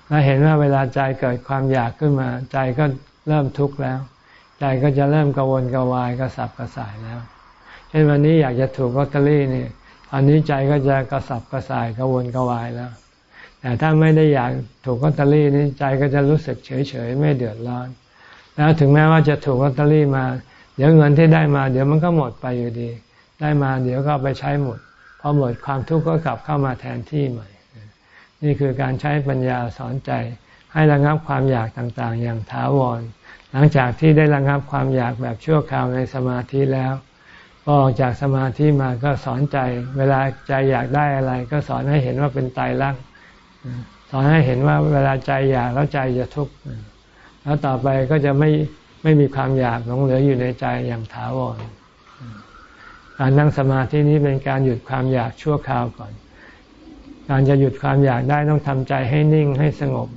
และเห็นว่าเวลาใจเกิดความอยากขึ้นมา ใจก็เริ่มทุกข์แล้ว ใจก็จะเริ่มกังวลกังวายกระสับกระส่ายแล้ว เช่นวันนี้อยากจะถูกลอตเตอรี่นี่ อันนี้ใจก็จะกระสับกระส่ายกังวลกวายแล้ว แต่ถ้าไม่ได้อยากถูกลอตเตอรี่นี่ใจก็จะรู้สึกเฉยเฉยไม่เดือดร้อน แล้วถึงแม้ว่าจะถูกลอตเตอรี่มา เดี๋ยวเงินที่ได้มา เดี๋ยวมันก็หมดไปอยู่ดี ได้มาเดี๋ยวก็ไปใช้หมดพอหมดความทุกข์ก็กลับเข้ามาแทนที่ใหม่ นี่คือการใช้ปัญญาสอนใจ ให้ระงับความอยากต่างๆ อย่างถาวร หลังจากที่ได้ระงับความอยากแบบชั่วคราวในสมาธิแล้ว พอออกจากสมาธิมาก็สอนใจ เวลาใจอยากได้อะไร ก็สอนให้เห็นว่าเป็นตายรักสอนให้เห็นว่าเวลาใจอยากแล้วใจจะทุกข์แล้วต่อไปก็จะไม่ไม่มีความอยากหลงเหลืออยู่ในใจอย่างถาวรการนั่งสมาธินี้เป็นการหยุดความอยากชั่วคราวก่อน การจะหยุดความอยากได้ต้องทำใจให้นิ่งให้สงบ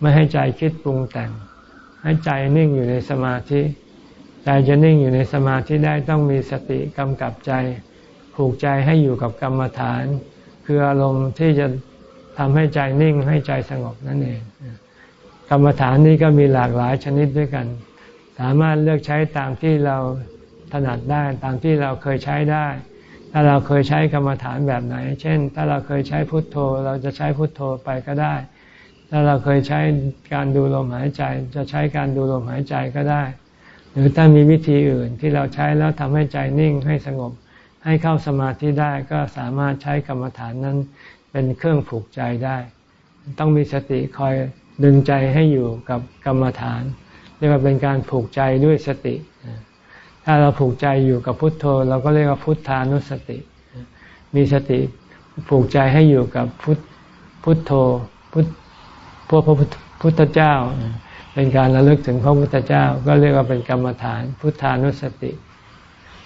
ไม่ให้ใจคิดปรุงแต่ง ให้ใจนิ่งอยู่ในสมาธิ ใจจะนิ่งอยู่ในสมาธิได้ต้องมีสติกำกับใจ ผูกใจให้อยู่กับกรรมฐาน คืออารมณ์ที่จะทำให้ใจนิ่งให้ใจสงบนั่นเอง กรรมฐานนี้ก็มีหลากหลายชนิดด้วยกัน สามารถเลือกใช้ตามที่เราถนัดได้ตามที่เราเคยใช้ได้ ถ้าเราเคยใช้กรรมฐานแบบไหน เช่น ถ้าเราเคยใช้พุทโธ เราจะใช้พุทโธไปก็ได้ ถ้าเราเคยใช้การดูลมหายใจ จะใช้การดูลมหายใจก็ได้ หรือถ้ามีวิธีอื่นที่เราใช้แล้วทำให้ใจนิ่งให้สงบ ให้เข้าสมาธิได้ก็สามารถใช้กรรมฐานนั้นเป็นเครื่องผูกใจได้ ต้องมีสติคอยดึงใจให้อยู่กับกรรมฐานเรียกว่าเป็นการผูกใจด้วยสติ ถ้าเราผูกใจอยู่กับพุทโธ เราก็เรียกว่าพุทธานุสติ มีสติผูกใจให้อยู่กับพุทพุทโธพุทพวกพระพุทธเจ้า เป็นการระลึกถึงพระพุทธเจ้า ก็เรียกว่าเป็นกรรมฐาน พุทธานุสติ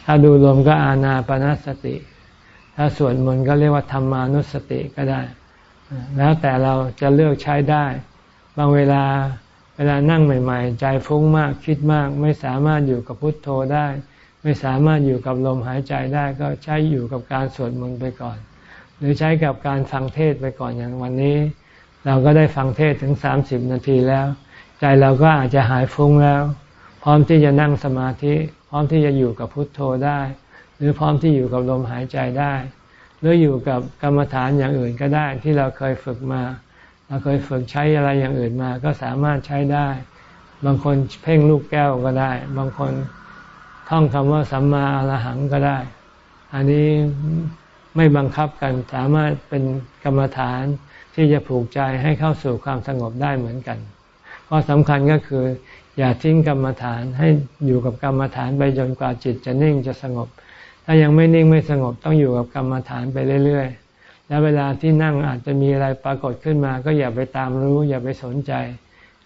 ถ้าดูลมก็อาณาปณสติ ถ้าสวดมนต์ก็เรียกว่าธรรมานุสติก็ได้ แล้วแต่เราจะเลือกใช้ได้ บางเวลาเวลานั่งใหม่ ๆ ใจฟุ้งมากคิดมาก ไม่สามารถอยู่กับพุทโธได้ ไม่สามารถอยู่กับลมหายใจได้ ก็ใช้อยู่กับการสวดมนต์ไปก่อน หรือใช้กับการฟังเทศไปก่อนอย่างวันนี้ เราก็ได้ฟังเทศถึงสามสิบนาทีแล้ว ใจเราก็อาจจะหายฟุ้งแล้ว พร้อมที่จะนั่งสมาธิ พร้อมที่จะอยู่กับพุทโธได้ หรือพร้อมที่อยู่กับลมหายใจได้ หรืออยู่กับกรรมฐานอย่างอื่นก็ได้ที่เราเคยฝึกมา เราเคยฝึกใช้อะไรอย่างอื่นมา ก็สามารถใช้ได้ บางคนเพ่งลูกแก้วก็ได้ บางคนท่องคำว่าสัมมาอรหังก็ได้ อันนี้ไม่บังคับกันสามารถเป็นกรรมฐานที่จะผูกใจให้เข้าสู่ความสงบได้เหมือนกัน ข้อสำคัญก็คือ อย่าทิ้งกรรมฐานให้อยู่กับกรรมฐานไปจนกว่าจิตจะนิ่งจะสงบ ถ้ายังไม่นิ่งไม่สงบต้องอยู่กับกรรมฐานไปเรื่อยๆ แล้วเวลาที่นั่งอาจจะมีอะไรปรากฏขึ้นมา ก็อย่าไปตามรู้ อย่าไปสนใจ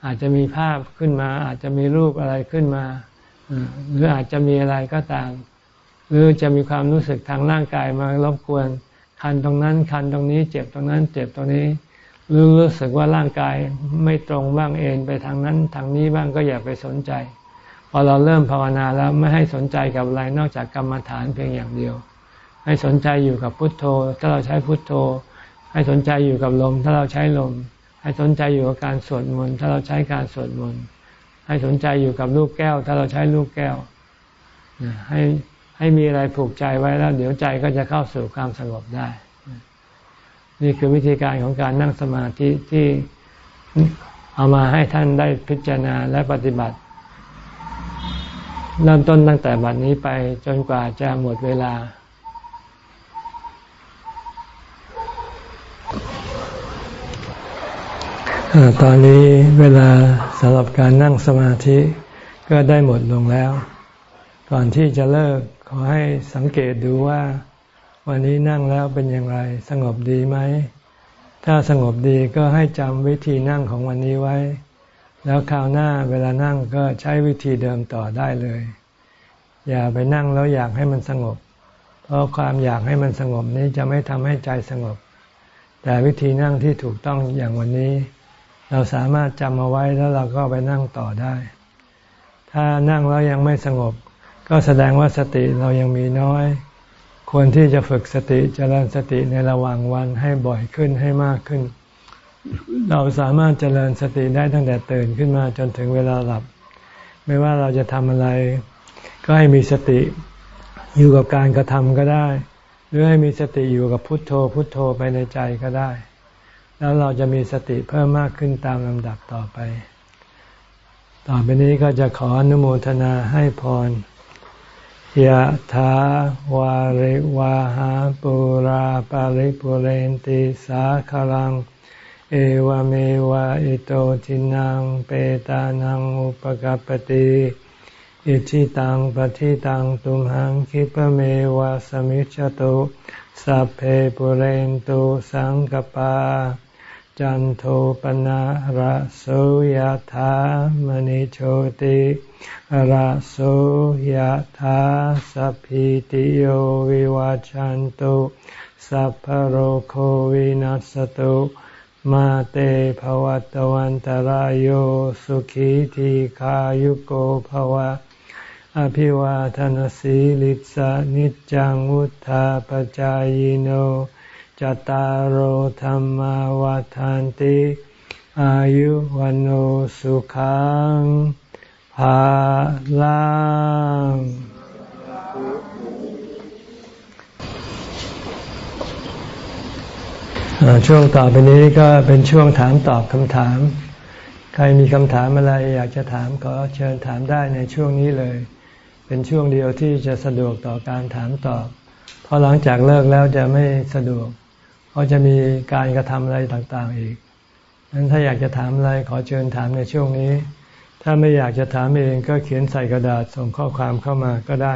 อาจจะมีภาพขึ้นมา อาจจะมีรูปอะไรขึ้นมาหรืออาจจะมีอะไรก็ตาม หรือจะมีความรู้สึกทางร่างกายมารบกวน คันตรงนั้นคันตรงนี้ เจ็บตรงนั้น เจ็บตรงนี้ หรือรู้สึกว่าร่างกายไม่ตรงบ้างเอ็นไปทางนั้นทางนี้บ้างก็อย่าไปสนใจ พอเราเริ่มภาวนาแล้วไม่ให้สนใจกับอะไรนอกจากกรรมฐานเพียงอย่างเดียว ให้สนใจอยู่กับพุทโธ ถ้าเราใช้พุทโธ ให้สนใจอยู่กับลม ถ้าเราใช้ลม ให้สนใจอยู่กับการสวดมนต์ถ้าเราใช้การสวดมนต์ให้สนใจอยู่กับลูกแก้ว ถ้าเราใช้ลูกแก้วให้ให้มีอะไรผูกใจไว้แล้ว เดี๋ยวใจก็จะเข้าสู่ความสงบได้ นี่คือวิธีการของการนั่งสมาธิที่เอามาให้ท่านได้พิจารณาและปฏิบัติ เริ่มต้นตั้งแต่บัดนี้ไปจนกว่าจะหมดเวลา ตอนนี้เวลาสำหรับการนั่งสมาธิก็ได้หมดลงแล้ว ก่อนที่จะเลิกขอให้สังเกตดูว่า วันนี้นั่งแล้วเป็นอย่างไร สงบดีไหม ถ้าสงบดีก็ให้จำวิธีนั่งของวันนี้ไว้ แล้วคราวหน้าเวลานั่งก็ใช้วิธีเดิมต่อได้เลย อย่าไปนั่งแล้วอยากให้มันสงบ เพราะความอยากให้มันสงบนี้จะไม่ทำให้ใจสงบ แต่วิธีนั่งที่ถูกต้องอย่างวันนี้ เราสามารถจำเอาไว้แล้วเราก็ไปนั่งต่อได้ ถ้านั่งแล้วยังไม่สงบ ก็แสดงว่าสติเรายังมีน้อย ควรที่จะฝึกสติจเจริญสติในระหว่างวันให้บ่อยขึ้นให้มากขึ้น เราสามารถเจริญสติได้ตั้งแต่ตื่นขึ้นมาจนถึงเวลาหลับ ไม่ว่าเราจะทำอะไร ก็ให้มีสติอยู่กับการกระทำก็ได้ หรือให้มีสติอยู่กับพุทโธ พุทโธไปในใจก็ได้ แล้วเราจะมีสติเพิ่มมากขึ้นตามลำดับต่อไป ต่อไปนี้ก็จะขออนุโมทนาให้พร ยะถาวาริวาหาปุราปาริปุเรนติสาคลัง เอวเมวะอิโตทินังเปตานังอุปกปติอิจฉิตังปัตถิตังตุมหังขิปปเมวะสมิชฌตุสัพเพปูเรนตุสังกัปปา จันโทปัณณะระโสยถามณิโชติระโสยถาสัพพีติโยวิวัชชันตุสัพพโรโควินัสสตุมาเตภวัตวันตราโยสุขีทีขายุโกภวะ อภิวาทนสีลิสานิจังวุธาปจายโน จตารโหธรรมวาทานติ อายุวันโอสุขังภาลังช่วงต่อไปนี้ก็เป็นช่วงถามตอบคำถาม ใครมีคำถามอะไรอยากจะถามก็เชิญถามได้ในช่วงนี้เลย เป็นช่วงเดียวที่จะสะดวกต่อการถามตอบ เพราะหลังจากเลิกแล้วจะไม่สะดวก เพราจะมีการกระทำอะไรต่างๆอีกนั้นถ้าอยากจะถามอะไรขอเชิญถามในช่วงนี้ ถ้าไม่อยากจะถามเองก็เขียนใส่กระดาษส่งข้อความเข้ามาก็ได้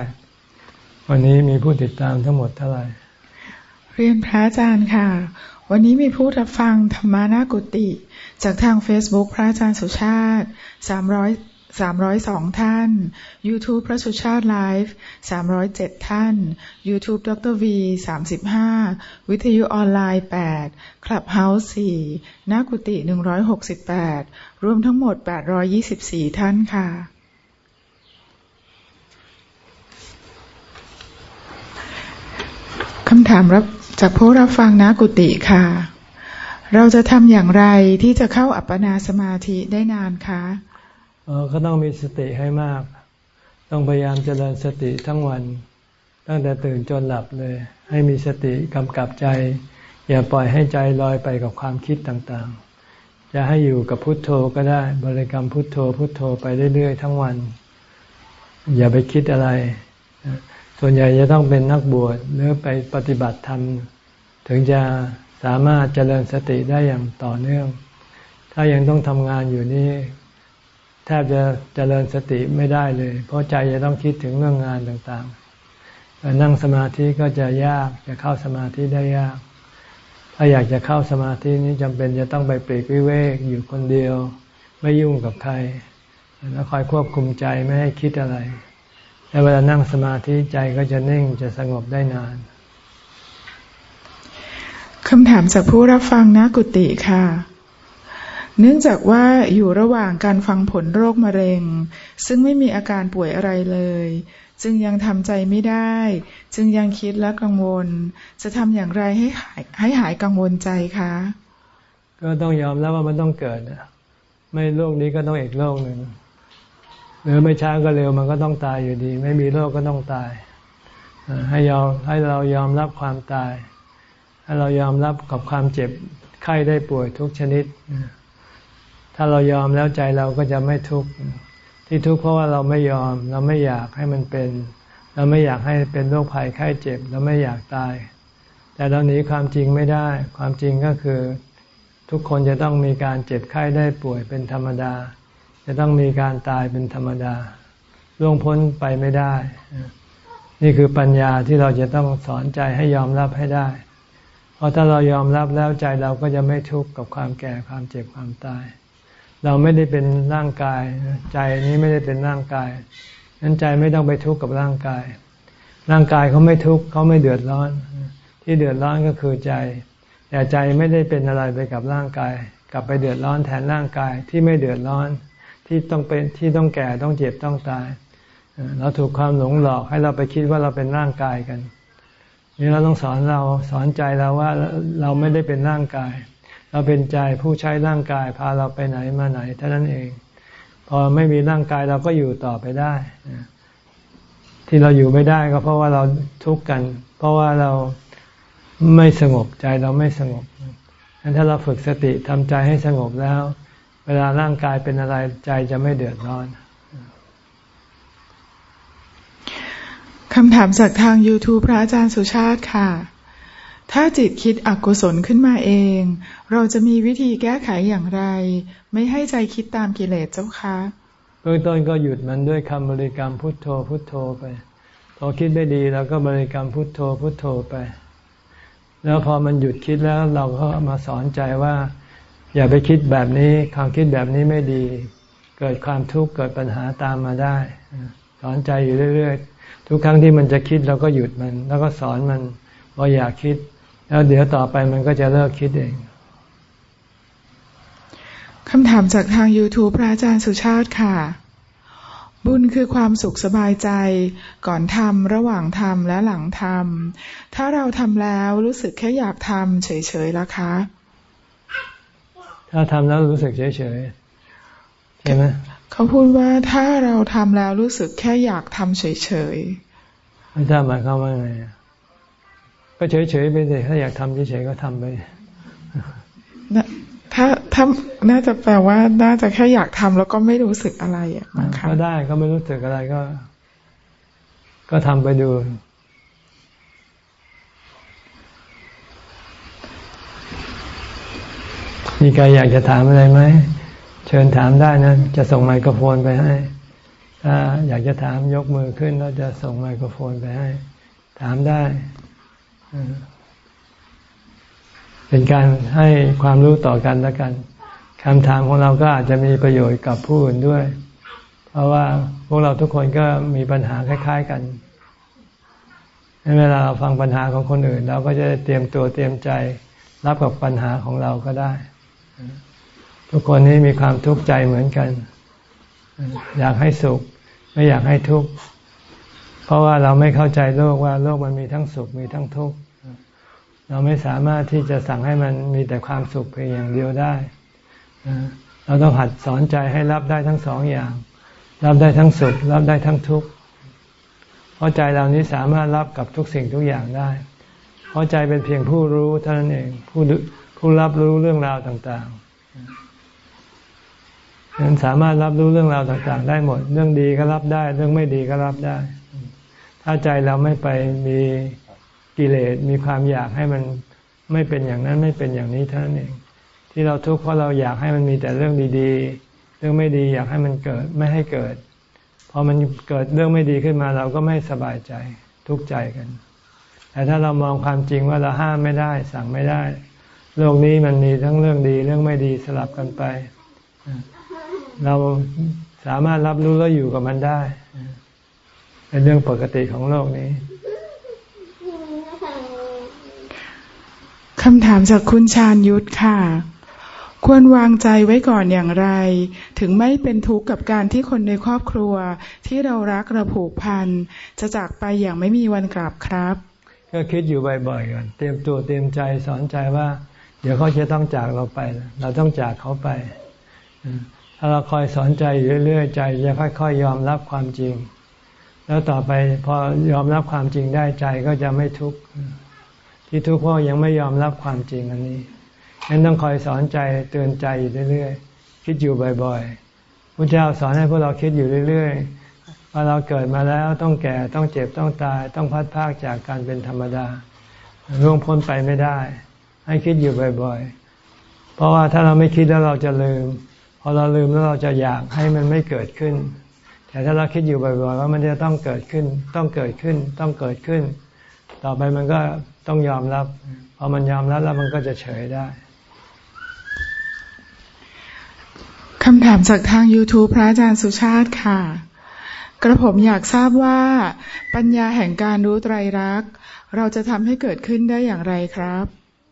วันนี้มีผู้ติดตามทั้งหมดเท่าไหร่ เรียนพระอาจารย์ค่ะ วันนี้มีผู้รับฟังธรรมานากุติ จากทาง Facebook พระอาจารย์สุชาติ300 สามร้อยสองท่าน YouTube พระสุชาติไลฟ์สามร้อยเจ็ดท่าน YouTube ดรวีสามสิบห้าวิทยุออนไลน์แปดคลับเฮาส์สี่นากุติหนึ่งร้อยหกสิบแปดรวมทั้งหมดแปดร้อยยี่สิบสี่ท่านค่ะ คำถามรับจากผู้รับฟังนากุติค่ะ เราจะทำอย่างไรที่จะเข้าอัปปนาสมาธิได้นานคะ ก็ต้องมีสติให้มาก ต้องพยายามเจริญสติทั้งวัน ตั้งแต่ตื่นจนหลับเลย ให้มีสติกำกับใจ อย่าปล่อยให้ใจลอยไปกับความคิดต่างๆ จะให้อยู่กับพุทโธก็ได้ บริกรรมพุทโธ พุทโธไปเรื่อยๆ ทั้งวัน อย่าไปคิดอะไร ส่วนใหญ่จะต้องเป็นนักบวชหรือไปปฏิบัติธรรมถึงจะสามารถเจริญสติได้อย่างต่อเนื่อง ถ้ายังต้องทำงานอยู่นี่ แทบจะเจริญสติไม่ได้เลย เพราะใจจะต้องคิดถึงเรื่องงานต่างๆนั่งสมาธิก็จะยากจะเข้าสมาธิได้ยาก ถ้าอยากจะเข้าสมาธินี้จำเป็นจะต้องไปปลีกวิเวกอยู่คนเดียว ไม่ยุ่งกับใคร แล้วคอยควบคุมใจไม่ให้คิดอะไรแล้วเวลานั่งสมาธิใจก็จะนิ่งจะสงบได้นานคำถามจากผู้รับฟังนะกุติค่ะ เนื่องจากว่าอยู่ระหว่างการฟังผลโรคมะเร็ง ซึ่งไม่มีอาการป่วยอะไรเลย จึงยังทำใจไม่ได้ จึงยังคิดและกังวล จะทำอย่างไรให้หายให้หายกังวลใจคะ ก็ต้องยอมแล้วว่ามันต้องเกิดไม่โรคนี้ก็ต้องอีกโรคหนึ่งหรือไม่ช้าก็เร็วมันก็ต้องตายอยู่ดี ไม่มีโรคก็ต้องตายให้ยอมให้เรายอมรับความตาย ให้เรายอมรับกับความเจ็บไข้ได้ป่วยทุกชนิด ถ้าเรายอมแล้วใจเราก็จะไม่ทุกข์ที่ทุกข์เพราะว่าเราไม่ยอม เราไม่อยากให้มันเป็น เราไม่อยากให้เป็นโรคภัยไข้เจ็บ เราไม่อยากตาย แต่เราหนีความจริงไม่ได้ ความจริงก็คือทุกคนจะต้องมีการเจ็บไข้ได้ป่วยเป็นธรรมดา จะต้องมีการตายเป็นธรรมดาล่วงพ้นไปไม่ได้ นี่คือปัญญาที่เราจะต้องสอนใจให้ยอมรับให้ได้ เพราะถ้าเรายอมรับแล้วใจเราก็จะไม่ทุกข์กับความแก่ความเจ็บความตาย เราไม่ได้เป็นร่างกาย ใจนี้ไม่ได้เป็นร่างกายนั้นใจไม่ต้องไปทุกข์กับร่างกาย ร่างกายเขาไม่ทุกข์เขาไม่เดือดร้อน ที่เดือดร้อนก็คือใจ แต่ใจไม่ได้เป็นอะไรไปกับร่างกาย กลับไปเดือดร้อนแทนร่างกายที่ไม่เดือดร้อน ที่ต้องเป็นที่ต้องแก่ต้องเจ็บต้องตาย เราถูกความหลงหลอกให้เราไปคิดว่าเราเป็นร่างกายกันนี่เราต้องสอนเราสอนใจเราว่าเราไม่ได้เป็นร่างกาย เราเป็นใจผู้ใช้ร่างกายพาเราไปไหนมาไหนเท่านั้นเอง พอไม่มีร่างกายเราก็อยู่ต่อไปได้ ที่เราอยู่ไม่ได้ก็เพราะว่าเราทุกข์กัน เพราะว่าเราไม่สงบใจเราไม่สงบงั้นถ้าเราฝึกสติทำใจให้สงบแล้ว เวลาร่างกายเป็นอะไรใจจะไม่เดือดร้อนคำถามจากทาง YouTube พระอาจารย์สุชาติค่ะ ถ้าจิตคิดอกุศลขึ้นมาเอง เราจะมีวิธีแก้ไขอย่างไร ไม่ให้ใจคิดตามกิเลสเจ้าคะเบื้องต้นก็หยุดมันด้วยคำบริกรรมพุทโธพุทโธไป พอคิดไม่ดีเราก็บริกรรมพุทโธพุทโธไป แล้วพอมันหยุดคิดแล้วเราก็มาสอนใจว่า อย่าไปคิดแบบนี้ความคิดแบบนี้ไม่ดี เกิดความทุกข์เกิดปัญหาตามมาได้ สอนใจอยู่เรื่อย ๆ ทุกครั้งที่มันจะคิดเราก็หยุดมัน แล้วก็สอนมันว่าอย่าคิด แล้วเดี๋ยวต่อไปมันก็จะเลิกคิดเองคำถามจากทาง YouTube พระอาจารย์สุชาติค่ะ บุญคือความสุขสบายใจ ก่อนทำระหว่างทำและหลังทำถ้าเราทำแล้วรู้สึกแค่อยากทำเฉยๆละคะ ถ้าทำแล้วรู้สึกเฉยๆใช่ไหมเขาพูดว่าถ้าเราทำแล้วรู้สึกแค่อยากทำเฉยๆไม่ทราบหมายความว่าไง ก็เฉยๆไปเลยถ้าอยากทำเฉยๆก็ทำไปถ้าถ้าน่าจะแปลว่า น่าจะแค่อยากทำแล้วก็ไม่รู้สึกอะไรอะก็ได้ก็ไม่รู้สึกอะไรก็ ก็ทำไปดูมีใครอยากจะถามอะไรไหมเชิญถามได้นะ จะส่งไมโครโฟนไปให้ ถ้าอยากจะถามยกมือขึ้นเราจะส่งไมโครโฟนไปให้ ถามได้ เป็นการให้ความรู้ต่อกันแล้วกันคำถามของเราก็อาจจะมีประโยชน์กับผู้อื่นด้วย เพราะว่าพวกเราทุกคนก็มีปัญหาคล้าย ๆกันเวลาเราฟังปัญหาของคนอื่น เราก็จะเตรียมตัวเตรียมใจรับกับปัญหาของเราก็ได้ ทุกคนนี้มีความทุกข์ใจเหมือนกัน อยากให้สุข ไม่อยากให้ทุกข์เพราะว่าเราไม่เข้าใจโลกว่าโลกมันมีทั้งสุขมีทั้งทุกข์ เราไม่สามารถที่จะสั่งให้มันมีแต่ความสุขเพียงอย่างเดียวได้ เราต้องหัดสอนใจให้รับได้ทั้งสองอย่าง รับได้ทั้งสุข รับได้ทั้งทุกข์ เพราะใจเรานี้สามารถรับกับทุกสิ่งทุกอย่างได้ เพราะใจเป็นเพียงผู้รู้เท่านั้นเอง ผู้ผู้รับรู้เรื่องราวต่างๆนั้นสามารถรับรู้เรื่องราวต่าง ๆ ได้หมด เรื่องดีก็รับได้ เรื่องไม่ดีก็รับได้ ถ้าใจเราไม่ไปมี กิเลสมีความอยากให้มันไม่เป็นอย่างนั้นไม่เป็นอย่างนี้เท่านั้นเอง ที่เราทุกข์เพราะเราอยากให้มันมีแต่เรื่องดีๆ เรื่องไม่ดีอยากให้มันเกิดไม่ให้เกิดพอมันเกิดเรื่องไม่ดีขึ้นมาเราก็ไม่สบายใจทุกข์ใจกัน แต่ถ้าเรามองความจริงว่าเราห้ามไม่ได้ สั่งไม่ได้ โลกนี้มันมีทั้งเรื่องดีเรื่องไม่ดีสลับกันไป เราสามารถรับรู้แล้วอยู่กับมันได้เป็นเรื่องปกติของโลกนี้ คำถามจากคุณชาญยุทธค่ะ ควรวางใจไว้ก่อนอย่างไร ถึงไม่เป็นทุกข์กับการที่คนในครอบครัว ที่เรารักเราผูกพัน จะจากไปอย่างไม่มีวันกลับครับ ก็คิดอยู่บ่อยๆก่อนเตรียมตัวเตรียมใจสอนใจว่า เดี๋ยวเขาจะต้องจากเราไป เราต้องจากเขาไป ถ้าเราคอยสอนใจเรื่อยๆใจจะค่อยๆยอมรับความจริง แล้วต่อไปพอยอมรับความจริงได้ใจก็จะไม่ทุกข์ ที่ทุกข์เพราะยังไม่ยอมรับความจริงอันนี้งั้นต้องคอยสอนใจเตือนใจอยู่เรื่อยๆ คิดอยู่บ่อยๆพระเจ้าสอนให้พวกเราคิดอยู่เรื่อยๆว่าเราเกิดมาแล้วต้องแก่ต้องเจ็บต้องตาย ต้องพัดพากจากการเป็นธรรมดาล่วงพ้นไปไม่ได้ ให้คิดอยู่บ่อยๆ เพราะว่าถ้าเราไม่คิดแล้วเราจะลืม พอเราลืมแล้วเราจะอยากให้มันไม่เกิดขึ้น แต่ถ้าเราคิดอยู่บ่อยๆ ว่ามันจะต้องเกิดขึ้น ต้องเกิดขึ้น ต้องเกิดขึ้น ต่อไปมันก็ ต้องยอมรับพอมันยอมรับแล้วมันก็จะเฉยได้คำถามจากทาง YouTube พระอาจารย์สุชาติค่ะ กระผมอยากทราบว่า ปัญญาแห่งการรู้ไตรลักษณ์เราจะทำให้เกิดขึ้นได้อย่างไรครับ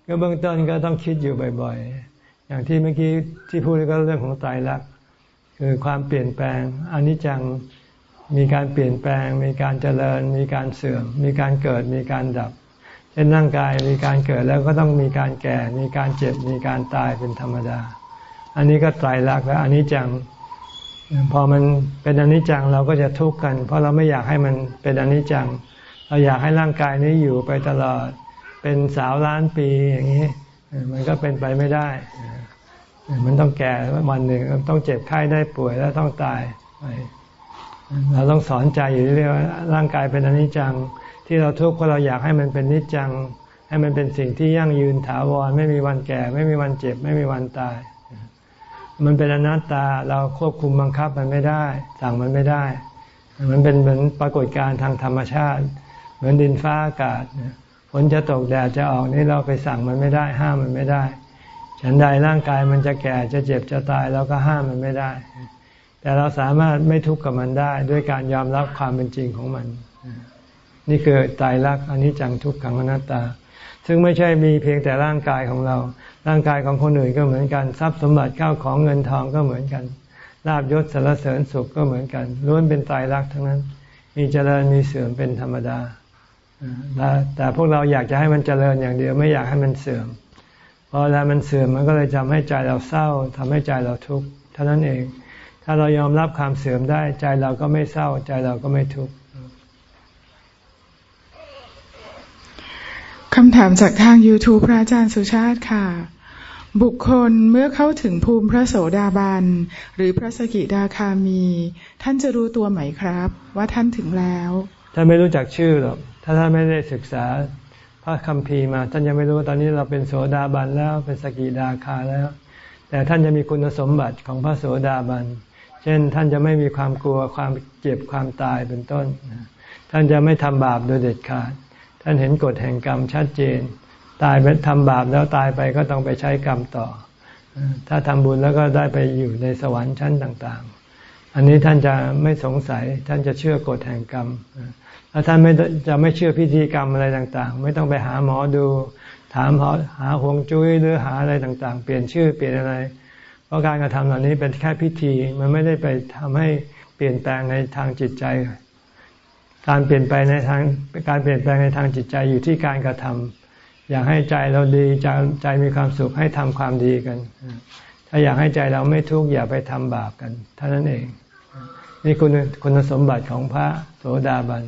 ก็เบื้องต้นก็ต้องคิดอยู่บ่อยๆ อย่างที่เมื่อกี้ที่พูดก็เรื่องของไตรลักษณ์คือความเปลี่ยนแปลงอนิจจังมีการเปลี่ยนแปลง มีการเจริญ มีการเสื่อม มีการเกิดมีการดับ เช่นร่างกายมีการเกิดแล้วก็ต้องมีการแก่ มีการเจ็บ มีการตายเป็นธรรมดา อันนี้ก็ไตรลักษณ์แล้วอันนี้จัง พอมันเป็นอนิจจังเราก็จะทุกข์กัน เพราะเราไม่อยากให้มันเป็นอนิจจัง เราอยากให้ร่างกายนี้อยู่ไปตลอด เป็นสาวล้านปีอย่างนี้ มันก็เป็นไปไม่ได้ มันต้องแก่วันหนึ่งต้องเจ็บไข้ได้ป่วยแล้วต้องตาย เราต้องสอนใจอยู่เรื่อยว่าร่างกายเป็นอนิจจัง ที่เราทุกข์เพราะเราอยากให้มันเป็นนิจจัง ให้มันเป็นสิ่งที่ยั่งยืนถาวร ไม่มีวันแก่ ไม่มีวันเจ็บ ไม่มีวันตาย มันเป็นอนัตตาเราควบคุมบังคับมันไม่ได้ สั่งมันไม่ได้ มันเป็นเหมือนปรากฏการณ์ทางธรรมชาติ เหมือนดินฟ้าอากาศฝนจะตกแดดจะออกนี่เราไปสั่งมันไม่ได้ ห้ามมันไม่ได้ ฉันใดร่างกายมันจะแก่จะเจ็บจะตายเราก็ห้ามมันไม่ได้ แต่เราสามารถไม่ทุกข์กับมันได้ ด้วยการยอมรับความเป็นจริงของมัน นี่คือตายรักอันนี้จังทุกขังอนัตตา ซึ่งไม่ใช่มีเพียงแต่ร่างกายของเรา ร่างกายของคนอื่นก็เหมือนกันทรัพย์สมบัติข้าวของเงินทองก็เหมือนกันลาบยศสารเสริญสุขก็เหมือนกันล้วนเป็นตายรักทั้งนั้น มีเจริญมีเสื่อมเป็นธรรมดาแต่พวกเราอยากจะให้มันเจริญอย่างเดียวไม่อยากให้มันเสื่อมพอเวลามันเสื่อมมันก็เลยทำให้ใจเราเศร้าทำให้ใจเราทุกข์เท่านั้นเอง ถ้าเรายอมรับความเสื่อมได้ใจเราก็ไม่เศร้าใจเราก็ไม่ทุกข์ คำถามจากทาง YouTube พระอาจารย์สุชาติค่ะ บุคคลเมื่อเข้าถึงภูมิพระโสดาบัน หรือพระสกิดาคามี ท่านจะรู้ตัวไหมครับ ว่าท่านถึงแล้วท่านไม่รู้จักชื่อหรอกถ้าท่านไม่ได้ศึกษาพระคัมภีร์มา ท่านยังไม่รู้ตอนนี้เราเป็นโสดาบันแล้วเป็นสกิดาคาแล้ว แต่ท่านจะมีคุณสมบัติของพระโสดาบัน เช่น ท่านจะไม่มีความกลัวความเจ็บความตายเป็นต้น ท่านจะไม่ทำบาปโดยเด็ดขาด ท่านเห็นกฎแห่งกรรมชัดเจน ตายไปทำบาปแล้วตายไปก็ต้องไปใช้กรรมต่อ ถ้าทำบุญแล้วก็ได้ไปอยู่ในสวรรค์ชั้นต่าง ๆ อันนี้ท่านจะไม่สงสัยท่านจะเชื่อกฎแห่งกรรมแล้วท่านไม่จะไม่เชื่อพิธีกรรมอะไรต่าง ๆ ไม่ต้องไปหาหมอดู ถามหาหวงจุ้ยหรือหาอะไรต่างๆ เปลี่ยนชื่อเปลี่ยนอะไร เพราะการกระทำเหล่านี้เป็นแค่พิธีมันไม่ได้ไปทำให้เปลี่ยนแปลงในทางจิตใจ การเปลี่ยนไปในทางการเปลี่ยนแปลงในทางจิตใจอยู่ที่การกระทำอยากให้ใจเราดีใจใจมีความสุขให้ทำความดีกัน ถ้าอยากให้ใจเราไม่ทุกข์อย่าไปทำบาปกันเท่านั้นเอง นี่คุณคุณสมบัติของพระโสดาบัน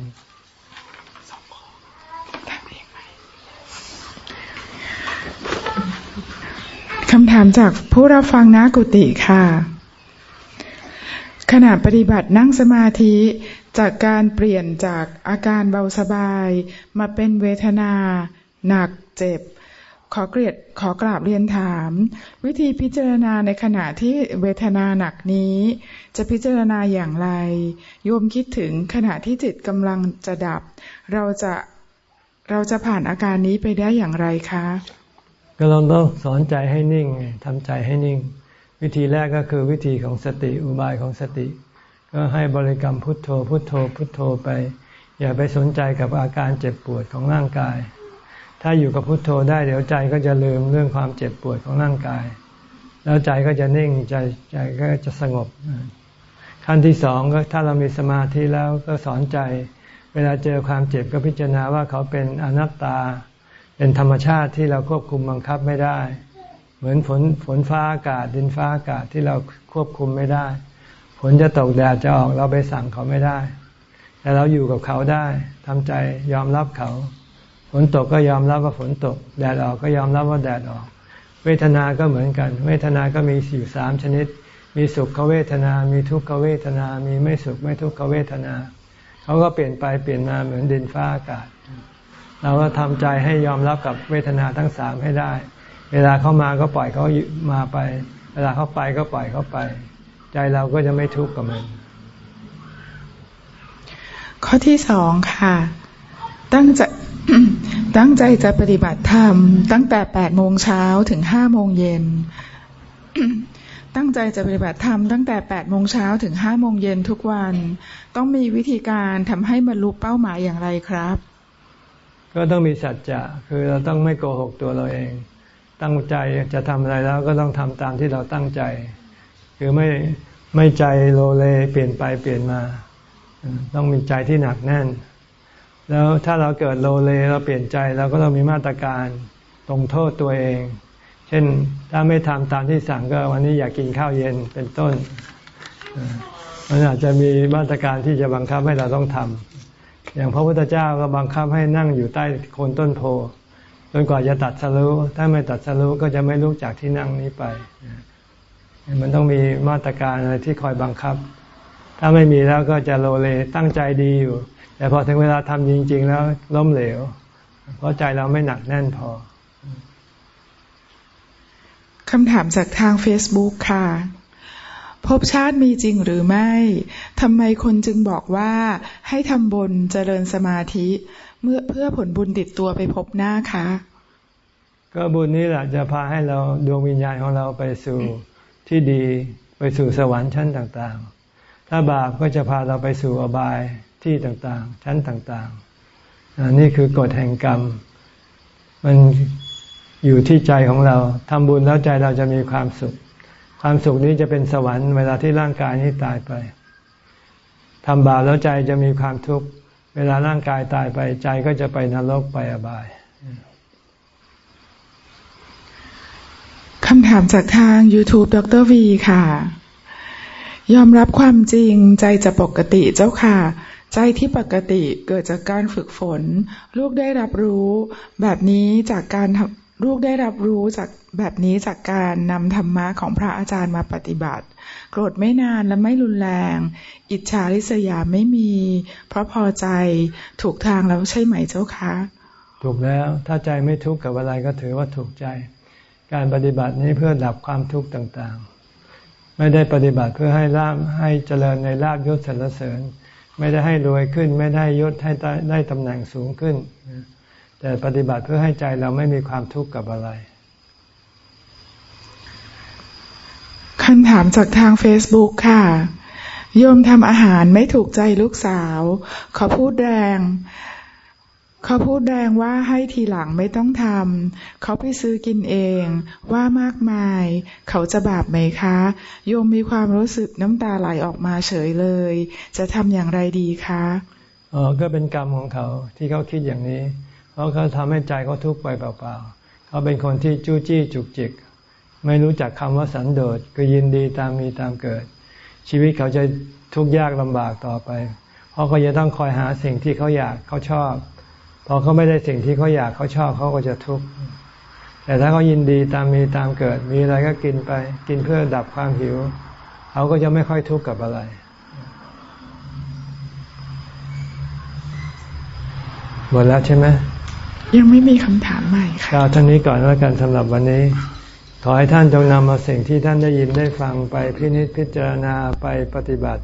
คำถามจากผู้รับฟังนะกุติค่ะขณะปฏิบัตินั่งสมาธิ จากการเปลี่ยนจากอาการเบาสบาย มาเป็นเวทนา หนักเจ็บ ขอเกลียดขอกราบเรียนถาม วิธีพิจารณาในขณะที่เวทนาหนักนี้ จะพิจารณาอย่างไร โยมคิดถึงขณะที่จิตกำลังจะดับ เราจะเราจะผ่านอาการนี้ไปได้อย่างไรคะ ก็เราต้องสอนใจให้นิ่งทำใจให้นิ่ง วิธีแรกก็คือวิธีของสติอุบายของสติ ก็ให้บริกรรมพุทโธ พุทโธ พุทโธไป อย่าไปสนใจกับอาการเจ็บปวดของร่างกาย ถ้าอยู่กับพุทโธได้เดี๋ยวใจก็จะลืมเรื่องความเจ็บปวดของร่างกาย แล้วใจก็จะนิ่งใจใจก็จะสงบ ขั้นที่สองก็ถ้าเรามีสมาธิแล้วก็สอนใจ เวลาเจอความเจ็บก็พิจารณาว่าเขาเป็นอนัตตา เป็นธรรมชาติที่เราควบคุมบังคับไม่ได้ เหมือนฝนฝนฟ้าอากาศดินฟ้าอากาศที่เราควบคุมไม่ได้ ฝนจะตกแดดจะออกเราไปสั่งเขาไม่ได้ แต่เราอยู่กับเขาได้ทำใจยอมรับเขา ฝนตกก็ยอมรับว่าฝนตก แดดออกก็ยอมรับว่าแดดออก เวทนา ก็เหมือนกัน เวทนา ก็มีอยู่สามชนิด มีสุขเวทนา มีทุกขเวทนา มีไม่สุขไม่ทุกขเวทนา เขาก็เปลี่ยนไปเปลี่ยนมาเหมือนดินฟ้าอากาศ เราก็ทำใจให้ยอมรับกับเวทนาทั้งสามให้ได้ เวลาเขามาก็ปล่อยเขามาไป เวลาเขาไปก็ปล่อยเขาไป ใจเราก็จะไม่ทุกข์กับมัน ข้อที่สองค่ะ ตั้งใจตั้งใจจะปฏิบัติธรรม ตั้งแต่แปดโมงเช้าถึงห้าโมงเย็น ตั้งใจจะปฏิบัติธรรมตั้งแต่แปดโมงเช้าถึงห้าโมงเย็นทุกวัน ต้องมีวิธีการทำให้บรรลุเป้าหมายอย่างไรครับ ก็ต้องมีสัจจะคือเราต้องไม่โกหกตัวเราเอง ตั้งใจจะทำอะไรแล้วก็ต้องทำตามที่เราตั้งใจ คือไม่ ไม่ใจโลเลเปลี่ยนไปเปลี่ยนมา ต้องมีใจที่หนักแน่น แล้วถ้าเราเกิดโลเลเราเปลี่ยนใจเราก็ต้องมีมาตรการตรงโทษตัวเอง เช่นถ้าไม่ทำตามที่สั่งก็วันนี้อยากกินข้าวเย็นเป็นต้นมันอาจจะมีมาตรการที่จะบังคับให้เราต้องทำอย่างพระพุทธเจ้าก็บังคับให้นั่งอยู่ใต้โคนต้นโพจนกว่าจะตัดสรุถ้าไม่ตัดสรุก็จะไม่ลุกจากที่นั่งนี้ไป มันต้องมีมาตรการอะไรที่คอยบังคับ ถ้าไม่มีแล้วก็จะโลเลตั้งใจดีอยู่ แต่พอถึงเวลาทำจริง ๆ แล้วล้มเหลว เพราะใจเราไม่หนักแน่นพอคำถามจากทาง Facebook ค่ะภพชาติมีจริงหรือไม่ ทำไมคนจึงบอกว่าให้ทำบุญเจริญสมาธิ เมื่อเพื่อผลบุญติดตัวไปพบหน้าคะ ก็บุญนี้แหละจะพาให้เราดวงวิญญาณของเราไปสู่ ที่ดีไปสู่สวรรค์ชั้นต่างๆ ถ้าบาปก็จะพาเราไปสู่อบายที่ต่างๆ ชั้นต่างๆนี่คือกฎแห่งกรรม มันอยู่ที่ใจของเราทำบุญแล้วใจเราจะมีความสุข ความสุขนี้จะเป็นสวรรค์เวลาที่ร่างกายนี้ตายไปทำบาปแล้วใจจะมีความทุกข์ เวลาร่างกายตายไปใจก็จะไปนรกไปอบาย คำถามจากทาง YouTube ดรวีค่ะ ยอมรับความจริงใจจะปกติเจ้าค่ะ ใจที่ปกติเกิดจากการฝึกฝน ลูกได้รับรู้ แบบนี้จากการลูกได้รับรู้จากแบบนี้จากการนำธรรมะของพระอาจารย์มาปฏิบัติ โกรธไม่นานและไม่รุนแรง อิจฉาริษยาไม่มี เพราะพอใจถูกทางแล้วใช่ไหมเจ้าคะ ถูกแล้วถ้าใจไม่ทุกข์กับอะไรก็ถือว่าถูกใจ การปฏิบัตินี้เพื่อดับความทุกข์ต่างๆ ไม่ได้ปฏิบัติเพื่อให้ลาบให้เจริญในลาบยศสรรเสริญ ไม่ได้ให้รวยขึ้น ไม่ได้ยศให้ได้ตำแหน่งสูงขึ้น แต่ปฏิบัติเพื่อให้ใจเราไม่มีความทุกข์กับอะไรคำถามจากทาง Facebook ค่ะโยมทำอาหารไม่ถูกใจลูกสาวขาพูดแรง เขาพูดแรงว่าให้ทีหลังไม่ต้องทำ เขาไปซื้อกินเอง ว่ามากมาย เขาจะบาปไหมคะ โยมมีความรู้สึกน้ำตาไหลออกมาเฉยเลย จะทำอย่างไรดีคะอ๋อก็เป็นกรรมของเขาที่เขาคิดอย่างนี้ เพราะเขาทำให้ใจเขาทุกข์ไปเปล่าๆ เขาเป็นคนที่จู้จี้จุกจิก ไม่รู้จักคำว่าสันโดษคือยินดีตามมีตามเกิด ชีวิตเขาจะทุกข์ยากลำบากต่อไป เพราะเขาจะต้องคอยหาสิ่งที่เขาอยากเขาชอบ พอเขาไม่ได้สิ่งที่เขาอยากเขาชอบเขาก็จะทุกข์แต่ถ้าเขายินดีตามมีตามเกิด มีอะไรก็กินไป กินเพื่อดับความหิวเขาก็จะไม่ค่อยทุกข์กับอะไร หมดแล้วใช่ไหมยังไม่มีคำถามใหม่ค่ะกล่าวท่านนี้ก่อนแล้วกันสำหรับวันนี้ ขอให้ท่านจงนำเอาสิ่งที่ท่านได้ยินได้ฟังไปพินิจพิจารณาไปปฏิบัติ